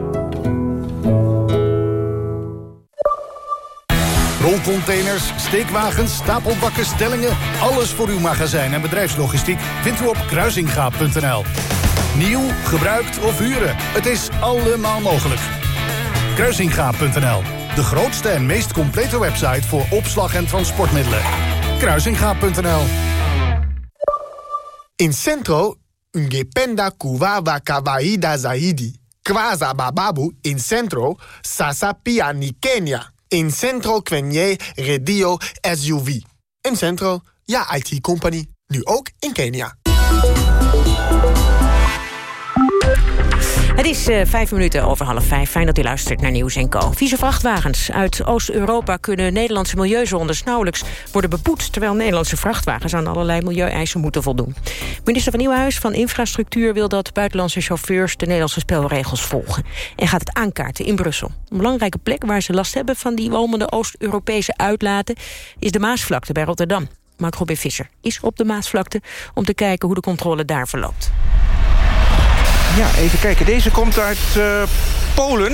Rolcontainers, steekwagens, stapelbakken, stellingen... alles voor uw magazijn en bedrijfslogistiek vindt u op kruisingaap.nl. Nieuw, gebruikt of huren, het is allemaal mogelijk. Kruisingaap.nl, de grootste en meest complete website... voor opslag en transportmiddelen. Kruisingaap.nl In Centro, ungependa kuwawa kawaida zaidi. Kwaza bababu in Centro, sasa pia ni. In Centro kwenye redio SUV. In Centro, ja IT-company. Nu ook in Kenia. Het is uh, vijf minuten over half vijf. Fijn dat u luistert naar Nieuws en Co. Vieze vrachtwagens uit Oost-Europa kunnen Nederlandse milieuzones nauwelijks worden beboet, terwijl Nederlandse vrachtwagens aan allerlei milieueisen moeten voldoen. Minister van Nieuwhuis van Infrastructuur wil dat buitenlandse chauffeurs de Nederlandse spelregels volgen en gaat het aankaarten in Brussel. Een belangrijke plek waar ze last hebben van die walmende Oost-Europese uitlaten is de Maasvlakte bij Rotterdam. Mark Robin Visser is op de Maasvlakte om te kijken hoe de controle daar verloopt. Ja, even kijken. Deze komt uit uh, Polen.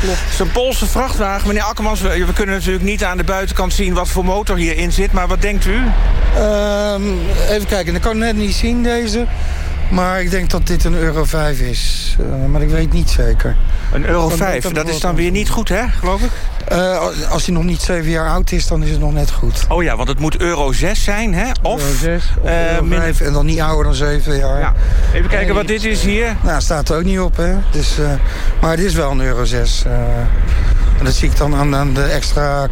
Het is een Poolse vrachtwagen. Meneer Akkermans, we, we, kunnen natuurlijk niet aan de buitenkant zien... wat voor motor hierin zit, maar wat denkt u? Uh, even kijken, ik kan net niet zien deze. Maar ik denk dat dit een euro 5 is. Uh, maar ik weet niet zeker. Een euro 5, dat is dan weer niet goed, hè, geloof ik? Uh, als hij nog niet 7 jaar oud is, dan is het nog net goed. Oh ja, want het moet euro 6 zijn, hè? Of, euro 6 of uh, euro 5 en dan niet ouder dan 7 jaar. Ja. Even kijken en, wat dit is hier. Nou, staat er ook niet op, hè. Dus, maar het is wel een euro 6. En dat zie ik dan aan, aan de extra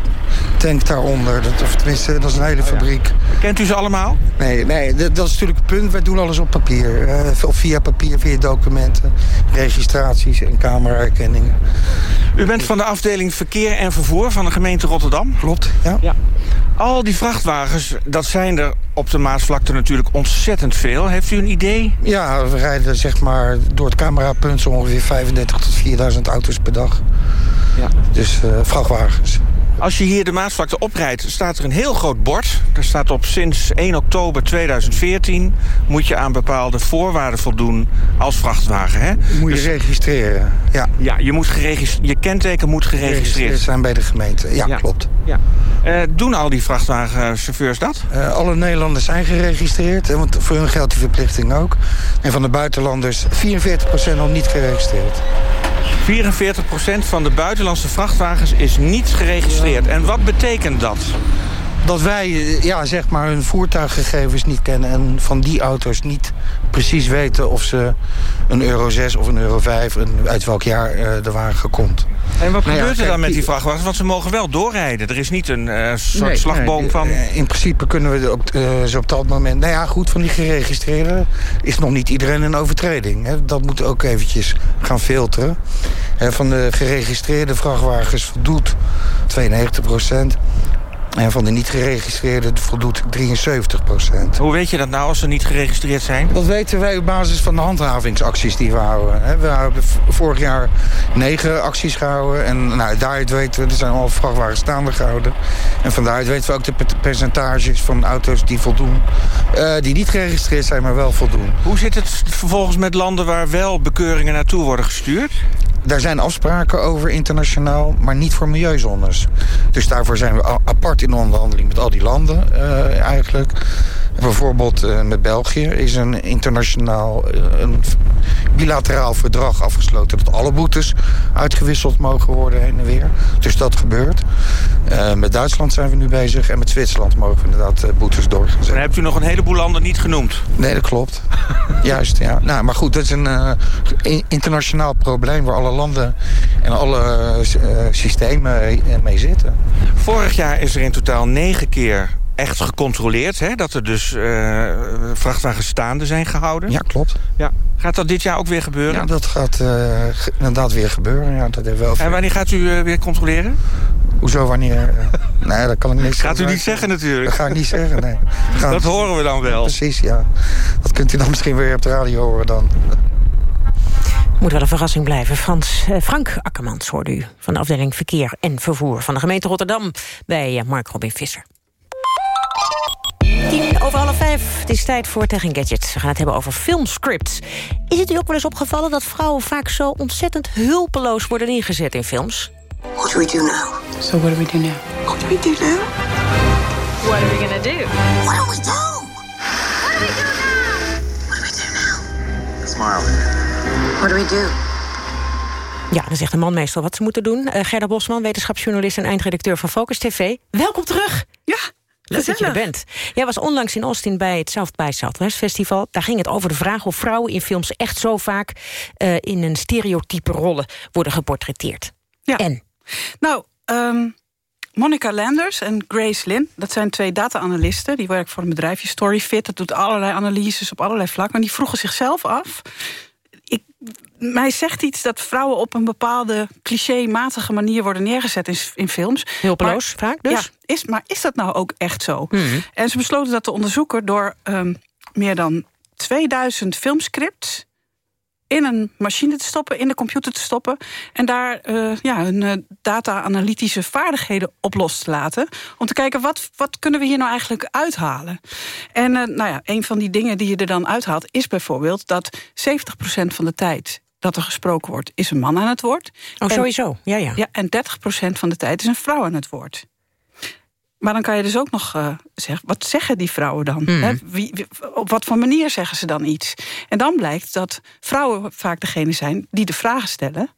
tank daaronder. Dat, of tenminste, dat is een hele fabriek. Oh ja. Kent u ze allemaal? Nee, nee dat, dat is natuurlijk het punt. Wij doen alles op papier. Uh, of via papier, via documenten, registraties en cameraherkenningen. U bent van de afdeling Verkeer en Vervoer van de gemeente Rotterdam? Klopt, ja. ja. Al die vrachtwagens, dat zijn er op de Maasvlakte natuurlijk ontzettend veel. Heeft u een idee? Ja, we rijden zeg maar door het camerapunt zo ongeveer 35 tot 4000 auto's per dag. Ja. Dus uh, vrachtwagens. Als je hier de Maasvlakte oprijdt, staat er een heel groot bord. Er staat op sinds 1 oktober 2014... moet je aan bepaalde voorwaarden voldoen als vrachtwagen. Hè? Moet je dus, registreren, ja. Ja, je, moet je kenteken moet geregistreerd zijn bij de gemeente. Ja, ja. klopt. Ja. Uh, doen al die vrachtwagenchauffeurs dat? Uh, alle Nederlanders zijn geregistreerd. Want voor hun geldt die verplichting ook. En van de buitenlanders 44% nog niet geregistreerd. 44% van de buitenlandse vrachtwagens is niet geregistreerd. En wat betekent dat? Dat wij ja, zeg maar hun voertuiggegevens niet kennen... en van die auto's niet precies weten of ze een euro 6 of een euro 5... en uit welk jaar uh, de wagen komt. En wat nou gebeurt ja, er dan met die vrachtwagens? Want ze mogen wel doorrijden. Er is niet een uh, soort nee, slagboom nee, van... In principe kunnen we op, uh, ze op dat moment... Nou ja, goed, van die geregistreerden is nog niet iedereen een overtreding. Hè. Dat moet ook eventjes gaan filteren. van de geregistreerde vrachtwagens voldoet 92 procent. En van de niet geregistreerde voldoet 73 procent. Hoe weet je dat nou als ze niet geregistreerd zijn? Dat weten wij op basis van de handhavingsacties die we houden. We hebben vorig jaar negen acties gehouden. En nou, daaruit weten we, er zijn al vrachtwagens staande gehouden. En van daaruit weten we ook de percentages van auto's die voldoen. Uh, die niet geregistreerd zijn, maar wel voldoen. Hoe zit het vervolgens met landen waar wel bekeuringen naartoe worden gestuurd? Daar zijn afspraken over internationaal, maar niet voor milieuzones. Dus daarvoor zijn we apart in onderhandeling met al die landen uh, eigenlijk. Bijvoorbeeld uh, met België is een internationaal uh, een bilateraal verdrag afgesloten... dat alle boetes uitgewisseld mogen worden heen en weer. Dus dat gebeurt. Uh, met Duitsland zijn we nu bezig en met Zwitserland mogen we inderdaad boetes doorgezet. Dan hebt u nog een heleboel landen niet genoemd. Nee, dat klopt. Juist, ja. Nou, maar goed, dat is een internationaal probleem... waar alle landen en alle systemen mee zitten. Vorig jaar is er in totaal negen keer echt gecontroleerd. Hè? Dat er dus uh, vrachtwagens staande zijn gehouden. Ja, klopt. Ja. Gaat dat dit jaar ook weer gebeuren? Ja, dat gaat uh, inderdaad weer gebeuren. Ja, dat wel en wanneer gaat u uh, weer controleren? Hoezo wanneer? nee, dat kan ik niet Gaat u niet zeggen natuurlijk. Dat ga ik niet zeggen, nee. Dat, dat horen we dan wel. Precies, ja. Dat kunt u dan misschien weer op de radio horen dan. Moet wel een verrassing blijven. Frans, eh, Frank Akkermans hoorde u van de afdeling Verkeer en Vervoer... van de gemeente Rotterdam bij eh, Mark Robin Visser. Tien over half vijf. Het is tijd voor Tech Gadget. We gaan het hebben over filmscripts. Is het u ook wel eens opgevallen dat vrouwen vaak zo ontzettend hulpeloos worden ingezet in films? What do we do now? So what do we do now? What do we do now? What are we gonna do? What do we do? What do we do now? What do we do now? Smile. What do we do? Ja, dan zegt de man meestal wat ze moeten doen. Uh, Gerda Bosman, wetenschapsjournalist en eindredacteur van Focus TV. Welkom terug! Ja, Leuk dat je er bent. Jij was onlangs in Austin bij het South by Southwest Festival. Daar ging het over de vraag of vrouwen in films echt zo vaak... Uh, in een stereotype rollen worden geportretteerd. Ja. En? Nou, um, Monica Landers en Grace Lynn, dat zijn twee data-analysten. Die werken voor een bedrijfje StoryFit. Dat doet allerlei analyses op allerlei vlakken. Maar die vroegen zichzelf af... Ik, mij zegt iets dat vrouwen op een bepaalde clichématige manier worden neergezet in, in films. Hulpeloos vaak dus? Ja, is, maar is dat nou ook echt zo? Mm. En ze besloten dat te onderzoeken door um, meer dan 2000 filmscripts in een machine te stoppen, in de computer te stoppen... en daar uh, ja, hun uh, data-analytische vaardigheden op los te laten... om te kijken, wat, wat kunnen we hier nou eigenlijk uithalen? En uh, nou ja, een van die dingen die je er dan uithaalt... is bijvoorbeeld dat 70% van de tijd dat er gesproken wordt... is een man aan het woord. Oh, en, sowieso, ja, ja. ja en 30% van de tijd is een vrouw aan het woord. Maar dan kan je dus ook nog uh, zeggen, wat zeggen die vrouwen dan? Hmm. He, wie, wie, op wat voor manier zeggen ze dan iets? En dan blijkt dat vrouwen vaak degene zijn die de vragen stellen...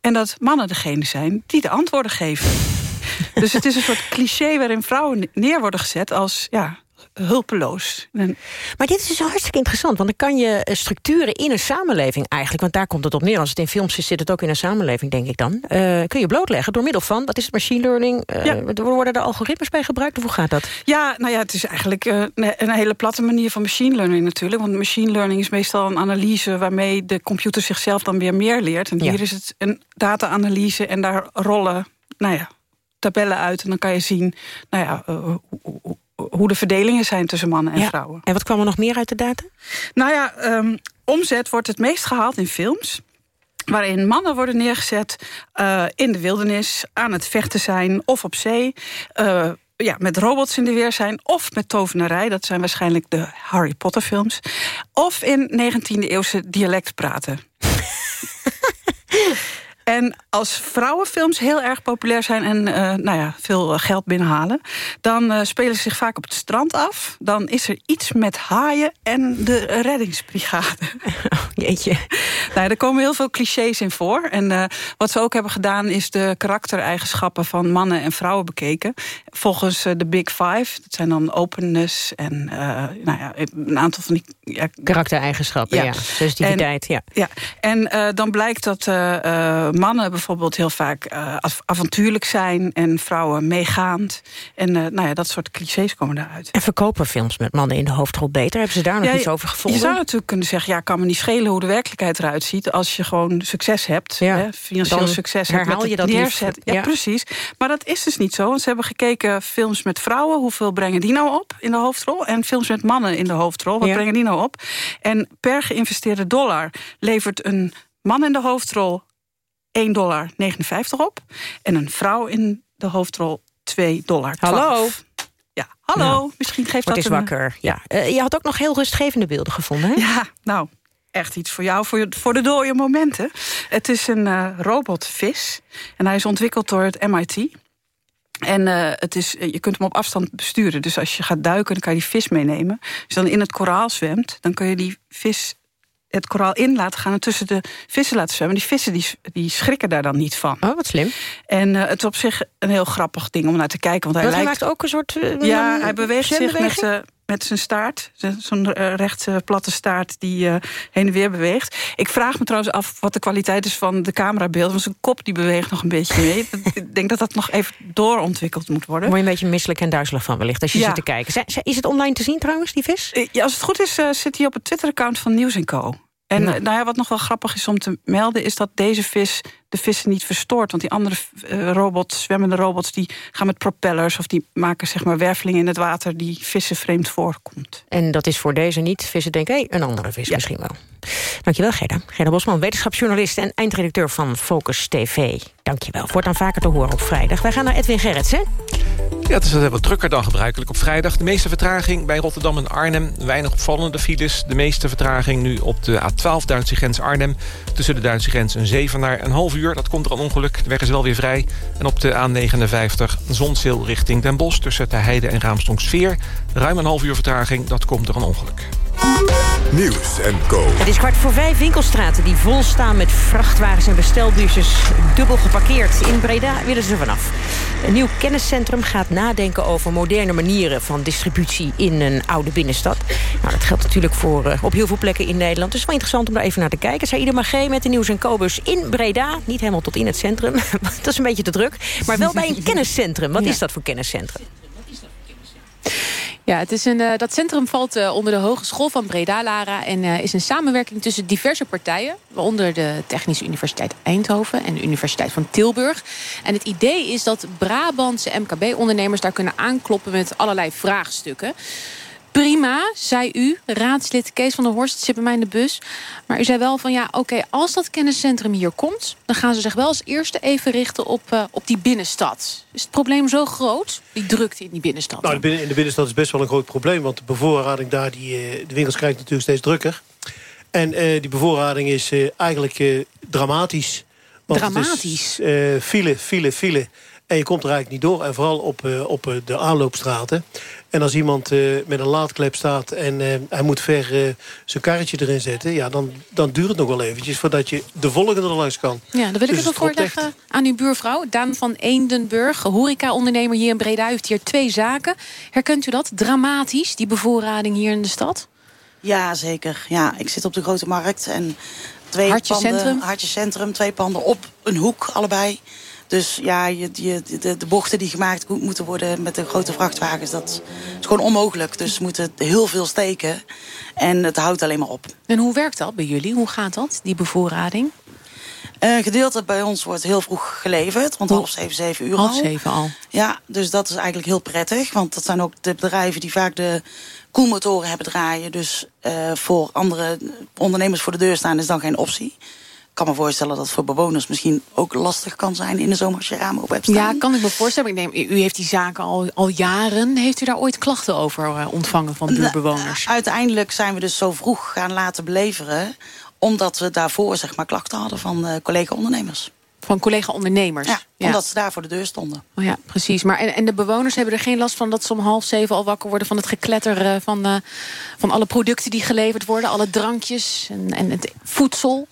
en dat mannen degene zijn die de antwoorden geven. dus het is een soort cliché waarin vrouwen neer worden gezet als... ja, hulpeloos. Maar dit is dus hartstikke interessant, want dan kan je structuren in een samenleving eigenlijk... want daar komt het op neer, als het in films is, zit het ook in een samenleving, denk ik dan... Uh, kun je blootleggen door middel van, wat is het, machine learning? Uh, ja. Worden er algoritmes bij gebruikt, of hoe gaat dat? Ja, nou ja, het is eigenlijk uh, een hele platte manier van machine learning natuurlijk... want machine learning is meestal een analyse... waarmee de computer zichzelf dan weer meer leert. En ja. hier is het een data-analyse en daar rollen, nou ja, tabellen uit... en dan kan je zien, nou ja hoe de verdelingen zijn tussen mannen en ja. vrouwen. En wat kwam er nog meer uit de data? Nou ja, um, omzet wordt het meest gehaald in films waarin mannen worden neergezet uh, in de wildernis... aan het vechten zijn of op zee... Uh, ja, met robots in de weer zijn, of met tovenarij. Dat zijn waarschijnlijk de Harry Potter films. Of in 19e eeuwse dialect praten. En als vrouwenfilms heel erg populair zijn en uh, nou ja, veel geld binnenhalen... dan uh, spelen ze zich vaak op het strand af. Dan is er iets met haaien en de reddingsbrigade. Oh, jeetje. Nou, er komen heel veel clichés in voor. En uh, wat ze ook hebben gedaan is de karaktereigenschappen van mannen en vrouwen bekeken. Volgens de Big Five. Dat zijn dan openness en nou ja, een aantal van die... Ja, karaktereigenschappen, ja. ja. Sensitiviteit, en, ja. ja. En dan blijkt dat mannen bijvoorbeeld heel vaak uh, avontuurlijk zijn... en vrouwen meegaand. En uh, nou ja, dat soort clichés komen daaruit. En verkopen films met mannen in de hoofdrol beter? Hebben ze daar nog ja, iets over gevonden? Je zou natuurlijk kunnen zeggen... ja, kan me niet schelen hoe de werkelijkheid eruit ziet... als je gewoon succes hebt, ja, hè, financieel succes hebt. herhaal je dat neerzet. Ja, ja, precies. Maar dat is dus niet zo. Want ze hebben gekeken films met vrouwen... hoeveel brengen die nou op in de hoofdrol? En films met mannen in de hoofdrol, wat brengen die nou op? En per geïnvesteerde dollar levert een man in de hoofdrol 1,59 dollar op. En een vrouw in de hoofdrol 2 dollar. Hallo? Ja, hallo. Nou, Misschien geeft dat eens een... wakker. Ja. Uh, je had ook nog heel rustgevende beelden gevonden, hè? Ja, nou, echt iets voor jou, voor, je, voor de dode momenten. Het is een uh, robotvis. En hij is ontwikkeld door het MIT. En uh, het is, je kunt hem op afstand besturen. Dus als je gaat duiken, dan kan je die vis meenemen. Als je dan in het koraal zwemt, dan kun je die vis het koraal in laten gaan en tussen de vissen laten zwemmen. Die vissen die, die schrikken daar dan niet van. Oh, wat slim. En uh, het is op zich een heel grappig ding om naar te kijken. Want hij, lijkt... maakt ook een soort... Uh, ja, hij beweegt zich met, met zijn staart. Zo'n uh, rechtse platte staart die uh, heen en weer beweegt. Ik vraag me trouwens af wat de kwaliteit is van de camerabeelden. Want zijn kop die beweegt nog een beetje mee. Ik denk dat dat nog even doorontwikkeld moet worden. Word je een beetje misselijk en duizelig van wellicht als je Ja. zit te kijken. Is het online te zien trouwens, die vis? Eh, Ja, als het goed is, uh, zit hij op het Twitter-account van Nieuws Co. En eh, nou ja, wat nog wel grappig is om te melden... is dat deze vis de vissen niet verstoort. Want die andere eh, robots, zwemmende robots... die gaan met propellers of die maken zeg maar, wervelingen in het water... die vissen vreemd voorkomt. En dat is voor deze niet. Vissen denken, hé, een andere vis misschien wel. Dankjewel, Gerda. Gerda Bosman, wetenschapsjournalist en eindredacteur van Focus TV. Dankjewel. Wordt dan vaker te horen op vrijdag. Wij gaan naar Edwin Gerritsen. Ja, het is wat drukker dan gebruikelijk op vrijdag. De meeste vertraging bij Rotterdam en Arnhem. Weinig opvallende files. De meeste vertraging nu op de A12 Duitse grens Arnhem. Tussen de Duitse grens een Zevenaar een half uur. Dat komt er een ongeluk. De weg is wel weer vrij. En op de A59 Zonzeel richting Den Bosch... tussen de Heide en Raamstonksveer. Ruim een half uur vertraging. Dat komt er een ongeluk. Nieuws en Co. Het is kwart voor vijf winkelstraten die vol staan met vrachtwagens en bestelbusjes dubbel geparkeerd. In Breda willen ze er vanaf. Een nieuw kenniscentrum gaat nadenken over moderne manieren van distributie in een oude binnenstad. Nou, dat geldt natuurlijk voor uh, op heel veel plekken in Nederland. Dus het is wel interessant om daar even naar te kijken. Saïda Magé met de Nieuws en Co-bus in Breda. Niet helemaal tot in het centrum, dat is een beetje te druk. Maar wel bij een kenniscentrum. Wat Ja. is dat voor kenniscentrum? Ja, het is een, eh, dat centrum valt eh, onder de Hogeschool van Breda, Lara... en eh, is een samenwerking tussen diverse partijen... waaronder de Technische Universiteit Eindhoven en de Universiteit van Tilburg. En het idee is dat Brabantse MKB-ondernemers daar kunnen aankloppen... met allerlei vraagstukken. Prima, zei u, raadslid Kees van der Horst, zit bij mij in de bus. Maar u zei wel van ja, oké, als dat kenniscentrum hier komt... dan gaan ze zich wel als eerste even richten op, eh, op die binnenstad. Is het probleem zo groot, die drukte in die binnenstad? Nou, in de binnenstad is best wel een groot probleem. Want de bevoorrading daar, die, eh, de winkels krijgen natuurlijk steeds drukker. En eh, die bevoorrading is eigenlijk dramatisch. Want het is, Dramatisch? eh, file, file, file. En je komt er eigenlijk niet door. En vooral op, op de aanloopstraten. En als iemand eh, met een laadklep staat en eh, hij moet ver eh, zijn karretje erin zetten... Ja, dan, dan duurt het nog wel eventjes voordat je de volgende er langs kan. Ja, dan wil ik Dus het echt. voorleggen aan uw buurvrouw. Daan van Eendenburg, horeca-ondernemer hier in Breda. U heeft hier twee zaken. Herkent u dat? Dramatisch, die bevoorrading hier in de stad? Ja, zeker. Ja, ik zit op de Grote Markt en twee Hartje panden, Centrum? Hartje Centrum, twee panden op een hoek, allebei. Dus ja, je, je, de, de bochten die gemaakt mo- moeten worden met de grote vrachtwagens, dat is gewoon onmogelijk. Dus ze moeten heel veel steken en het houdt alleen maar op. En hoe werkt dat bij jullie? Hoe gaat dat, die bevoorrading? Een gedeelte bij ons wordt heel vroeg geleverd, rond half zeven, zeven uur Half al. zeven al. Ja, dus dat is eigenlijk heel prettig. Want dat zijn ook de bedrijven die vaak de koelmotoren hebben draaien. Dus eh, voor andere ondernemers voor de deur staan is dan geen optie. Kan me voorstellen dat het voor bewoners misschien ook lastig kan zijn in de zomer als je ramen op hebt staan. Ja, kan ik me voorstellen. Ik neem, u heeft die zaken al, al jaren. Heeft u daar ooit klachten over eh, ontvangen van buurbewoners? Uiteindelijk zijn we dus zo vroeg gaan laten beleveren. Omdat we daarvoor zeg maar, klachten hadden van eh, collega-ondernemers. Van collega-ondernemers? Ja, Ja. omdat ze daar voor de deur stonden. Oh ja, precies. Maar en, en de bewoners hebben er geen last van dat ze om half zeven al wakker worden van het gekletter eh, van, eh, van alle producten die geleverd worden, alle drankjes en, en het voedsel.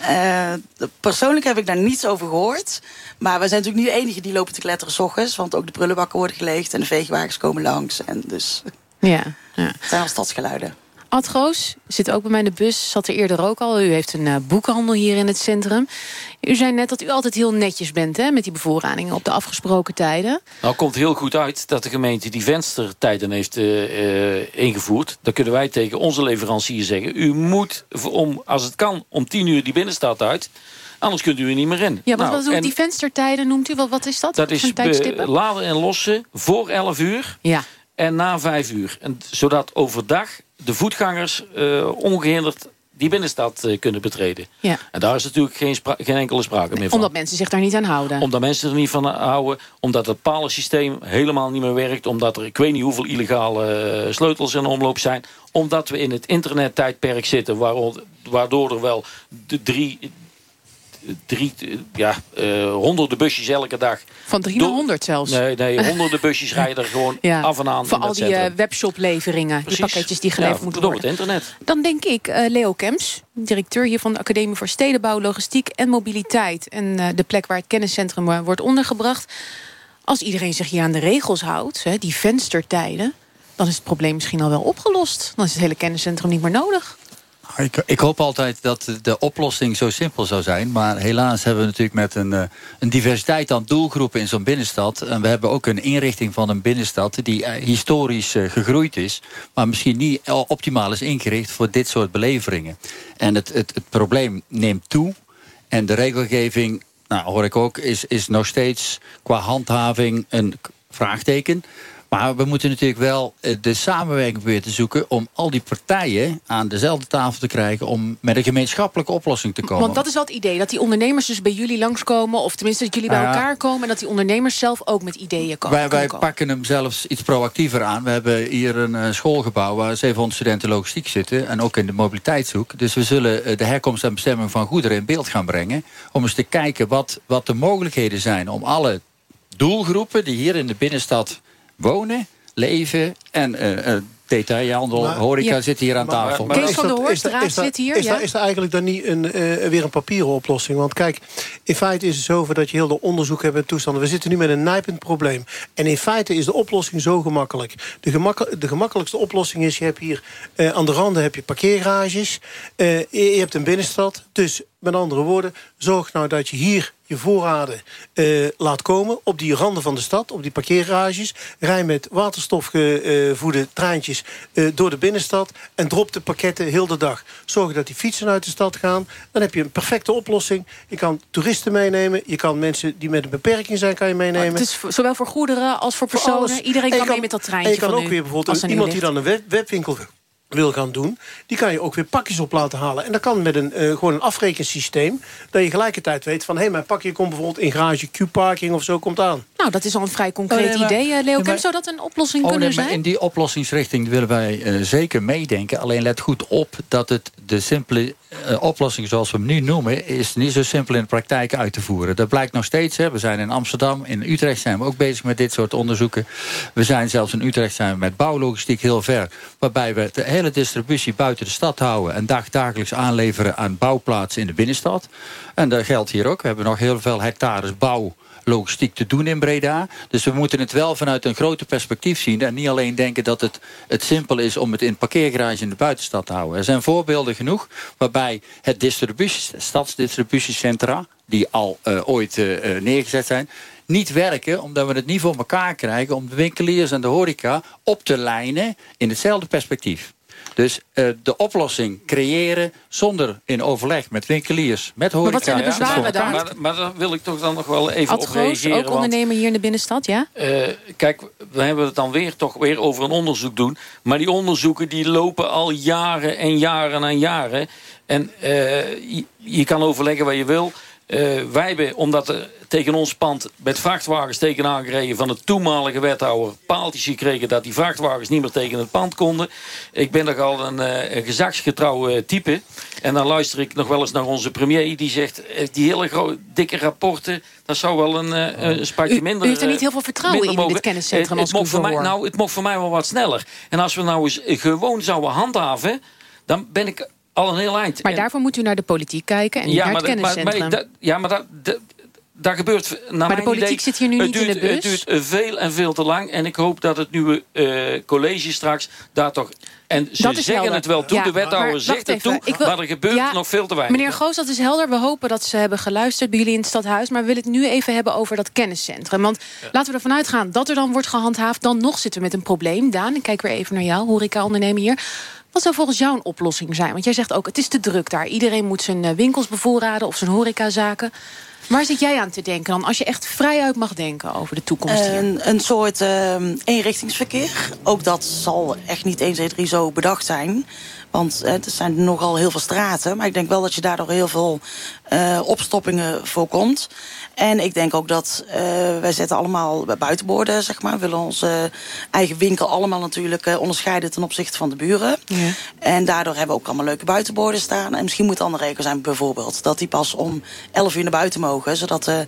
Eh, persoonlijk heb ik daar niets over gehoord. Maar we zijn natuurlijk niet de enige die lopen te kletteren s ochtends. Want ook de prullenbakken worden geleegd en de veegwagens komen langs. En dus Ja, ja. het zijn al stadsgeluiden. Ad Goos zit ook bij mij in de bus, zat er eerder ook al. U heeft een eh, boekhandel hier in het centrum. U zei net dat u altijd heel netjes bent hè, met die bevoorradingen op de afgesproken tijden. Nou komt heel goed uit dat de gemeente die venstertijden heeft eh, eh, ingevoerd. Dan kunnen wij tegen onze leverancier zeggen... u moet, om, als het kan, om tien uur die binnenstad uit. Anders kunt u er niet meer in. Ja, wat, Nou, wat die venstertijden noemt u? Wat, wat is dat? dat is laden en lossen voor 11 uur Ja. En na 5 uur. En, zodat overdag de voetgangers eh, ongehinderd die binnenstad eh, kunnen betreden. Ja. En daar is natuurlijk geen, geen enkele sprake meer van. Omdat mensen zich daar niet aan houden. Omdat mensen er niet van houden. Omdat het palensysteem helemaal niet meer werkt. Omdat er ik weet niet hoeveel illegale eh, sleutels in omloop zijn. Omdat we in het internettijdperk zitten. Waardoor, waardoor er wel de drie, drie ja, eh, honderden busjes elke dag. Van 3 naar 100 zelfs. Nee, nee, honderden busjes rijden er gewoon Ja, af en aan. Voor al die eh, webshopleveringen, die pakketjes die geleverd Ja, moeten door worden. het internet. Dan denk ik, eh, Leo Kemps, directeur hier van de Academie voor Stedenbouw, Logistiek en Mobiliteit. En de plek waar het kenniscentrum wordt ondergebracht. Als iedereen zich hier aan de regels houdt, hè, die venstertijden, dan is het probleem misschien al wel opgelost. Dan is het hele kenniscentrum niet meer nodig. Ik, ik hoop altijd dat de- oplossing zo simpel zou zijn. Maar helaas hebben we natuurlijk met een, eh, een diversiteit aan doelgroepen in zo'n binnenstad. En we hebben ook een inrichting van een binnenstad die eh, historisch eh, gegroeid is. Maar misschien niet optimaal is ingericht voor dit soort beleveringen. En het, het, het probleem neemt toe. En de regelgeving, nou hoor ik ook, is, is nog steeds qua handhaving een vraagteken. Maar we moeten natuurlijk wel eh, de samenwerking weer te zoeken... om al die partijen aan dezelfde tafel te krijgen... om met een gemeenschappelijke oplossing te komen. Want dat is wel het idee, dat die ondernemers dus bij jullie langskomen... of tenminste dat jullie bij elkaar komen... en dat die ondernemers zelf ook met ideeën komen. Wij, wij kunnen komen. pakken hem zelfs iets proactiever aan. We hebben hier een eh, schoolgebouw waar 700 studenten logistiek zitten. En ook in de mobiliteitshoek. Dus we zullen eh, de herkomst en bestemming van goederen in beeld gaan brengen. Om eens te kijken wat, wat de mogelijkheden zijn om alle doelgroepen die hier in de binnenstad wonen, leven en eh, eh, detailhandel, Maar- horeca Ja. zit hier aan Maar- tafel. maar is dat- is dat- is dat- Is, daar- is daar eigenlijk dan niet een, eh, weer een papieren oplossing? Want kijk, in feite is het zo dat je heel de onderzoek hebt en toestanden. We zitten nu met een nijpend probleem. En in feite is de oplossing zo gemakkelijk. De, gemakkel- de gemakkelijkste oplossing is, je hebt hier eh, aan de randen heb je parkeergarages. Eh, je, je hebt een binnenstad. Dus met andere woorden, zorg nou dat je hier je voorraden eh, laat komen op die randen van de stad, op die parkeergarages. Rij met waterstofgevoede treintjes eh, door de binnenstad en drop de pakketten heel de dag. Zorg dat die fietsen uit de stad gaan. Dan heb je een perfecte oplossing. Je kan toeristen meenemen. Je kan mensen die met een beperking zijn, kan je meenemen. Het is voor- zowel voor goederen als voor personen. Iedereen En kan mee met dat En treintje je kan ook nu, weer bijvoorbeeld iemand die dan een web- webwinkel wil gaan doen... die kan je ook weer pakjes op laten halen. En dat kan met een, eh, gewoon een afrekensysteem... dat je gelijkertijd weet van... hé, mijn pakje komt bijvoorbeeld in garage Q-parking of zo komt aan. Nou, dat is al een vrij concreet Oh, nee, maar- idee, eh, Leo. nee, maar- Zou dat een oplossing Oh, kunnen nee, maar zijn? in die oplossingsrichting willen wij eh, zeker meedenken. Alleen let goed op dat het de simpele oplossing zoals we hem nu noemen... is niet zo simpel in de praktijk uit te voeren. Dat blijkt nog steeds. Hè. We zijn in Amsterdam, in Utrecht zijn we ook bezig met dit soort onderzoeken. We zijn zelfs in Utrecht zijn we met bouwlogistiek heel ver. Waarbij we de hele distributie buiten de stad houden... en dagdagelijks aanleveren aan bouwplaatsen in de binnenstad. En dat geldt hier ook. We hebben nog heel veel hectares bouw logistiek te doen in Breda. Dus we moeten het wel vanuit een groter perspectief zien... en niet alleen denken dat het, het simpel is om het in parkeergarage in de buitenstad te houden. Er zijn voorbeelden genoeg waarbij het distributie, stadsdistributiecentra... die al eh, ooit eh, eh, neergezet zijn niet werken, omdat we het niet voor elkaar krijgen... om de winkeliers en de horeca op te lijnen in hetzelfde perspectief. Dus eh, de oplossing creëren zonder in overleg met winkeliers, met horeca... wat zijn de bezwaren dan? Maar, maar daar wil ik toch dan nog wel even Ad op Groos, reageren. ook want- ondernemer hier in de binnenstad, ja? Eh, kijk, we hebben het dan weer toch weer over een onderzoek doen. Maar die onderzoeken die lopen al jaren en jaren en jaren. En eh, je, je kan overleggen wat je wil. Eh, wij hebben, omdat er tegen ons pand met vrachtwagens tegenaan gereden... van de toenmalige wethouder paaltjes gekregen... dat die vrachtwagens niet meer tegen het pand konden. Ik ben nogal een, eh, een gezagsgetrouw eh, type. En dan luister ik nog wel eens naar onze premier... die zegt, eh, die hele gro- dikke rapporten... dat zou wel een, een spatje U- minder... u heeft er niet heel veel vertrouwen in, in dit kenniscentrum, als het u mocht voor mij. Nou, het mocht voor mij wel wat sneller. En als we nou eens gewoon zouden handhaven... dan ben ik al een heel eind. Maar En- daarvoor moet u naar de politiek kijken en niet naar het maar, kenniscentrum. maar, ja, maar dat, dat gebeurt naar Maar de politiek idee, zit hier nu niet in de bus. Het duurt eh, veel en veel te lang. En ik hoop dat het nieuwe eh, college straks daar toch... En ze Dat zeggen helder. het wel toe, Ja, de wethouder zegt het toe... Wil- maar er gebeurt Ja, nog veel te weinig. Meneer Goos, dat is helder. We hopen dat ze hebben geluisterd bij jullie in het stadhuis. Maar we willen het nu even hebben over dat kenniscentrum. Want laten we ervan uitgaan dat er dan wordt gehandhaafd. Dan nog zitten we met een probleem. Daan, ik kijk weer even naar jou, horeca-ondernemer hier. Wat zou volgens jou een oplossing zijn? Want jij zegt ook, het is te druk daar. Iedereen moet zijn eh, winkels bevoorraden of zijn horecazaken. Waar zit jij aan te denken dan? Als je echt vrijuit mag denken over de toekomst hier. Een, een soort ehm, eenrichtingsverkeer. Ook dat zal echt niet 1, 2, 3 zo bedacht zijn. Want eh, er zijn nogal heel veel straten. Maar ik denk wel dat je daardoor heel veel eh, opstoppingen voorkomt. En ik denk ook dat eh, wij zetten allemaal buitenborden, zeg maar. We willen onze eigen winkel allemaal natuurlijk eh, onderscheiden ten opzichte van de buren. En daardoor hebben we ook allemaal leuke buitenborden staan. En misschien moet dan de regel zijn bijvoorbeeld... dat die pas om 11 uur naar buiten mogen. Zodat de,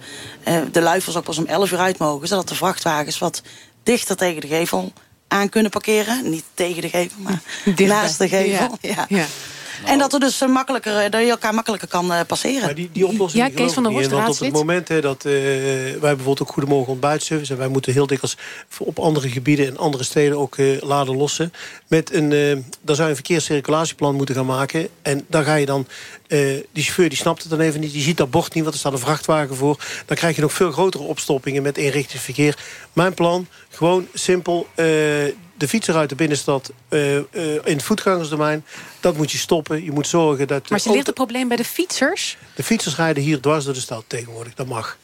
de luifels ook pas om 11 uur uit mogen. Zodat de vrachtwagens wat dichter tegen de gevel aan kunnen parkeren. Niet tegen de gevel, maar naast de gevel. Ja. Ja. En dat er dus eh, makkelijker, eh, dat je elkaar makkelijker kan eh, passeren. Maar die, die oplossing Ja, Kees geloof van der Horst, Want op het moment hè, dat eh, wij bijvoorbeeld ook Goedemorgen ontbijtservice... en wij moeten heel dikwijls op andere gebieden en andere steden ook eh, laden lossen. Met een, eh, dan zou je een verkeerscirculatieplan moeten gaan maken. En dan ga je dan, eh, die chauffeur die snapt het dan even niet. Die ziet dat bord niet, want er staat een vrachtwagen voor. Dan krijg je nog veel grotere opstoppingen met eenrichtingsverkeer. Mijn plan, gewoon simpel... eh, de fietser uit de binnenstad eh, eh, in het voetgangersdomein... dat moet je stoppen. Je moet zorgen dat... Maar ze ligt het probleem bij de fietsers? de fietsers rijden hier dwars door de stad tegenwoordig. Dat mag.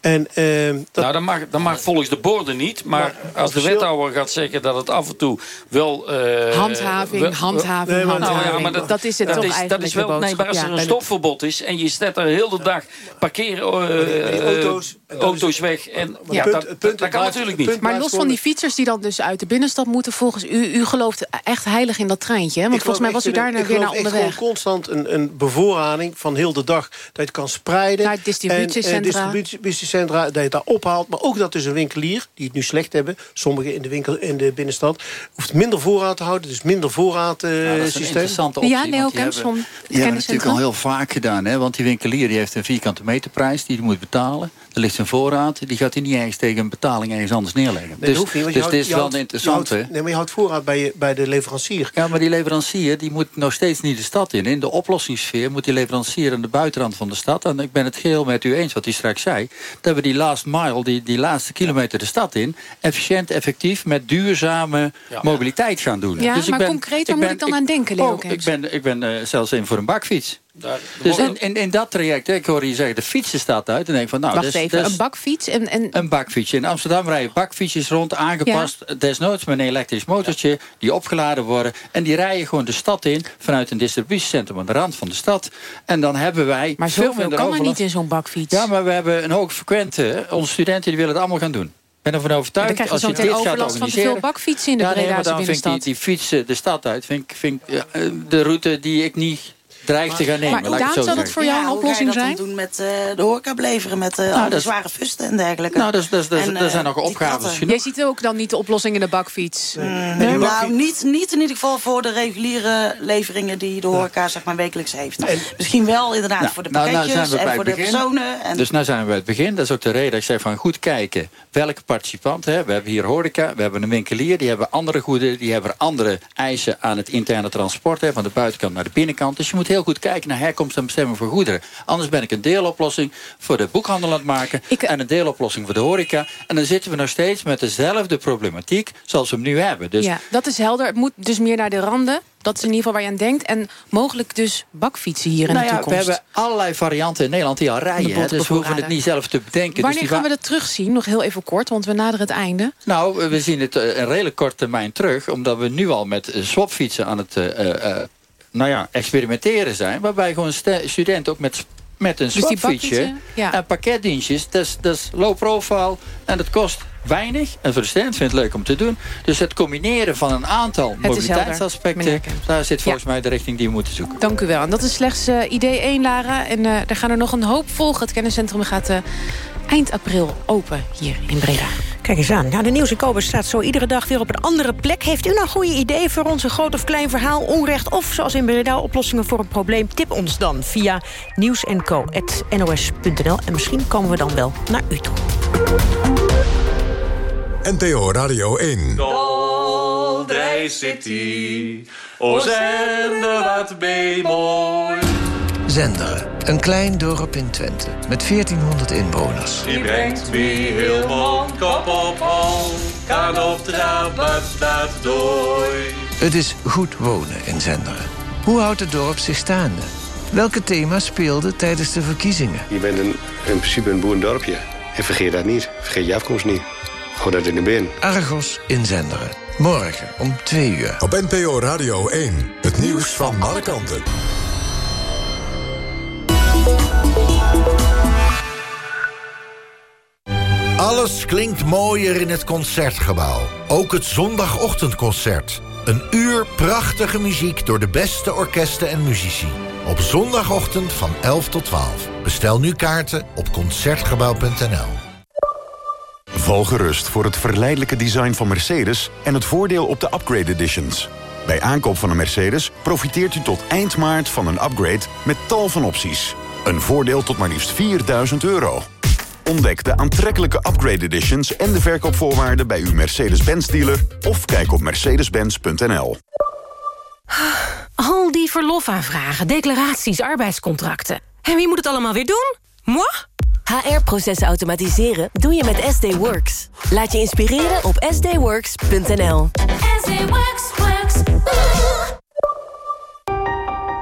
En, ehm, dat... Nou, dat mag, dat mag volgens de borden niet. Maar, als de wethouder gaat zeggen dat het af en toe wel... eh, Handhaving, wel- handhaving, Nee, maar- handhaving. Nou ja, maar dat, Dat is het dat toch is, dat eigenlijk, is wel, de Nee, maar als er een stopverbod is... en je zet er heel de dag parkeren eh, auto's- auto's weg... En, ja, Ja. dat, dat, dat kan natuurlijk niet. Maar los van die fietsers die dan dus uit de binnenstad moeten... volgens u, u gelooft echt heilig in dat treintje, hè? Want Ik volgens mij was u daar een- weer ik naar onderweg. gewoon constant een, een bevoorrading van heel de dag. Dat je het kan spreiden. Naar distributiecentra. En, distributiecentra, dat je het daar ophaalt. Maar ook dat dus een winkelier, die het nu slecht hebben... sommigen in de, winkel, in de binnenstad... hoeft minder voorraad te houden. Dus minder voorraad eh, Nou, dat is een systeem. interessante optie. Ja, Leo die Kemps hebben- Die natuurlijk al heel vaak gedaan. Hè? Want die winkelier die heeft een vierkante meterprijs die hij moet betalen. Er ligt zijn voorraad. Die gaat hij niet ergens tegen een betaling ergens anders neerleggen. Nee, dus dat hoeft niet, want je dus houdt- dit is je wel houdt- interessant. houdt- Nee, maar je houdt voorraad bij, je, bij de leverancier. Ja, maar die leverancier die moet nog steeds niet de stad in. In de oplossingssfeer moet die leverancier aan de buitenrand van de stad. En ik ben het geheel met u eens wat hij straks zei. Dat we die last mile, die, die laatste kilometer de stad in... efficiënt, effectief, met duurzame mobiliteit gaan doen. Ja, Dus ik maar ben- concreet, waar moet ik dan aan denken, Leo Oh, ik ben, ik ben eh, zelfs in voor een bakfiets. Daar- Dus in, in, in dat traject, hè, ik hoor je zeggen, de fietsen staat uit. En denk ik van, nou, Wacht even, dat is een bakfiets en... en een bakfietsje. In Amsterdam rijden bakfietsjes rond, aangepast. Desnoods met een elektrisch motortje, die opgeladen worden. En die rijden gewoon de stad in, vanuit een distributiecentrum aan de rand van de stad. En dan hebben wij maar veel zoveel kan er niet in zo'n bakfiets. Ja, maar we hebben een hoog frequente. Onze studenten die willen het allemaal gaan doen. Ik ben ervan overtuigd. Je als je dit gaat overlast van te organiseren- veel bakfietsen in de ja, nee, maar dan vind ik die, fietsen de stad uit. Vind ik, vind ik, eh, de route die ik niet dreig te gaan nemen. Maar zo zou dat voor jou een hoe ga je oplossing dat dan zijn? doen met eh, de horeca beleveren, met eh, Nou, al die is- zware fusten en dergelijke. Nou, dat is- dat is- dat is- En, er zijn eh, nog opgaves. Jij ziet ook dan niet de oplossing in de bakfiets. Nee, nou, niet, niet in ieder geval voor de reguliere leveringen die de horeca zeg maar, wekelijks heeft. Misschien wel inderdaad Nou, voor de nou, nou pakketjes zijn we bij en voor de begin. personen. En, Dus nu zijn we bij het begin. Dat is ook de reden dat ik zeg van goed kijken welke participanten. Hè. We hebben hier horeca, we hebben een winkelier, die hebben andere goederen, die hebben andere eisen aan het interne transport, hè, van de buitenkant naar de binnenkant. Dus je moet heel goed kijken naar herkomst en bestemming voor goederen. Anders ben ik een deeloplossing voor de boekhandel aan het maken en een deeloplossing voor de horeca. En dan zitten we nog steeds met dezelfde problematiek zoals we hem nu hebben. Dus Ja, dat is helder. Het moet dus meer naar de randen. Dat is in ieder geval waar je aan denkt. En mogelijk dus bakfietsen hier in nou de ja, we toekomst. hebben allerlei varianten in Nederland die al rijden. Hè, dus we hoeven het niet zelf te bedenken. Dus Wanneer gaan we dat terugzien? Nog heel even kort, want we naderen het einde. Nou, we zien het eh, een redelijk korte termijn terug. Omdat we nu al met eh, swapfietsen aan het eh, eh, eh, nou ja, experimenteren zijn. Waarbij gewoon stu- studenten ook met, met een Dus swapfietsje ja. en pakketdienstjes. Dat is, low profile en dat kost weinig. En voor de student vindt het leuk om te doen. Dus het combineren van een aantal mobiliteitsaspecten... daar zit volgens Ja. mij de richting die we moeten zoeken. Dank u wel. En dat is slechts eh, idee 1, Lara. En eh er gaan er nog een hoop volgen. Het kenniscentrum gaat eh, eind april open hier in Breda. Kijk eens aan. Nou, de Kobus staat zo iedere dag weer op een andere plek. Heeft u nou goede ideeën voor ons? Een groot of klein verhaal, onrecht... of zoals in Breda oplossingen voor een probleem? Tip ons dan via nieuwsenco.nos.nl. En misschien komen we dan wel naar u toe. NTO Radio 1. Daldrij City, o zender wat mooi. Zenderen, een klein dorp in Twente met 1400 inwoners. Die brengt wie heel kop op hol, kan op staat dooi. Het is goed wonen in Zenderen. Hoe houdt het dorp zich staande? Welke thema's speelden tijdens de verkiezingen? Je bent een, in principe een boerendorpje. En vergeet dat niet. Vergeet je afkomst niet. Hou dat in de bin. Argos in Zenderen. Morgen om 2 uur. Op NPO Radio 1. Het nieuws van alle kanten. Alles klinkt mooier in het Concertgebouw. Ook het zondagochtendconcert. Een uur prachtige muziek door de beste orkesten en muzici. Op zondagochtend van 11 tot 12. Bestel nu kaarten op Concertgebouw.nl. Val gerust voor het verleidelijke design van Mercedes... en het voordeel op de upgrade editions. Bij aankoop van een Mercedes profiteert u tot eind maart van een upgrade... met tal van opties. Een voordeel tot maar liefst 4000 euro. Ontdek de aantrekkelijke upgrade editions en de verkoopvoorwaarden... bij uw Mercedes-Benz dealer of kijk op mercedes-benz.nl. Al die verlofaanvragen, declaraties, arbeidscontracten. En wie moet het allemaal weer doen? Moi? HR-processen automatiseren doe je met SD Works. Laat je inspireren op sdworks.nl.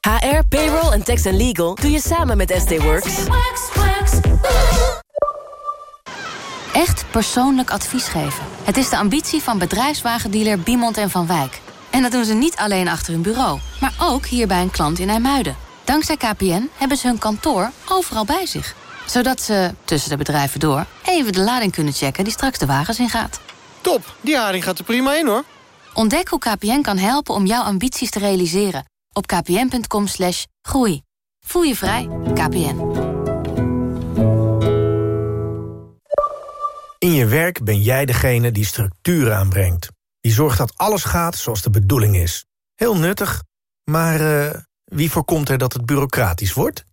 HR, payroll en tax and legal doe je samen met SD Works. Echt persoonlijk advies geven. Het is de ambitie van bedrijfswagendealer Biemond en Van Wijk. En dat doen ze niet alleen achter hun bureau, maar ook hier bij een klant in IJmuiden. Dankzij KPN hebben ze hun kantoor overal bij zich. Zodat ze, tussen de bedrijven door, even de lading kunnen checken die straks de wagens ingaat. Top, die haring gaat er prima in hoor. Ontdek hoe KPN kan helpen om jouw ambities te realiseren. Op kpn.com slash groei. Voel je vrij, KPN. In je werk ben jij degene die structuur aanbrengt. Die zorgt dat alles gaat zoals de bedoeling is. Heel nuttig, maar uh, wie voorkomt er dat het bureaucratisch wordt?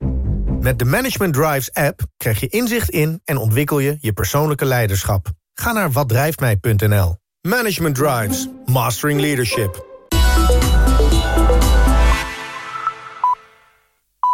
Met de Management Drives app krijg je inzicht in en ontwikkel je je persoonlijke leiderschap. Ga naar watdrijftmij.nl. Management Drives, Mastering Leadership.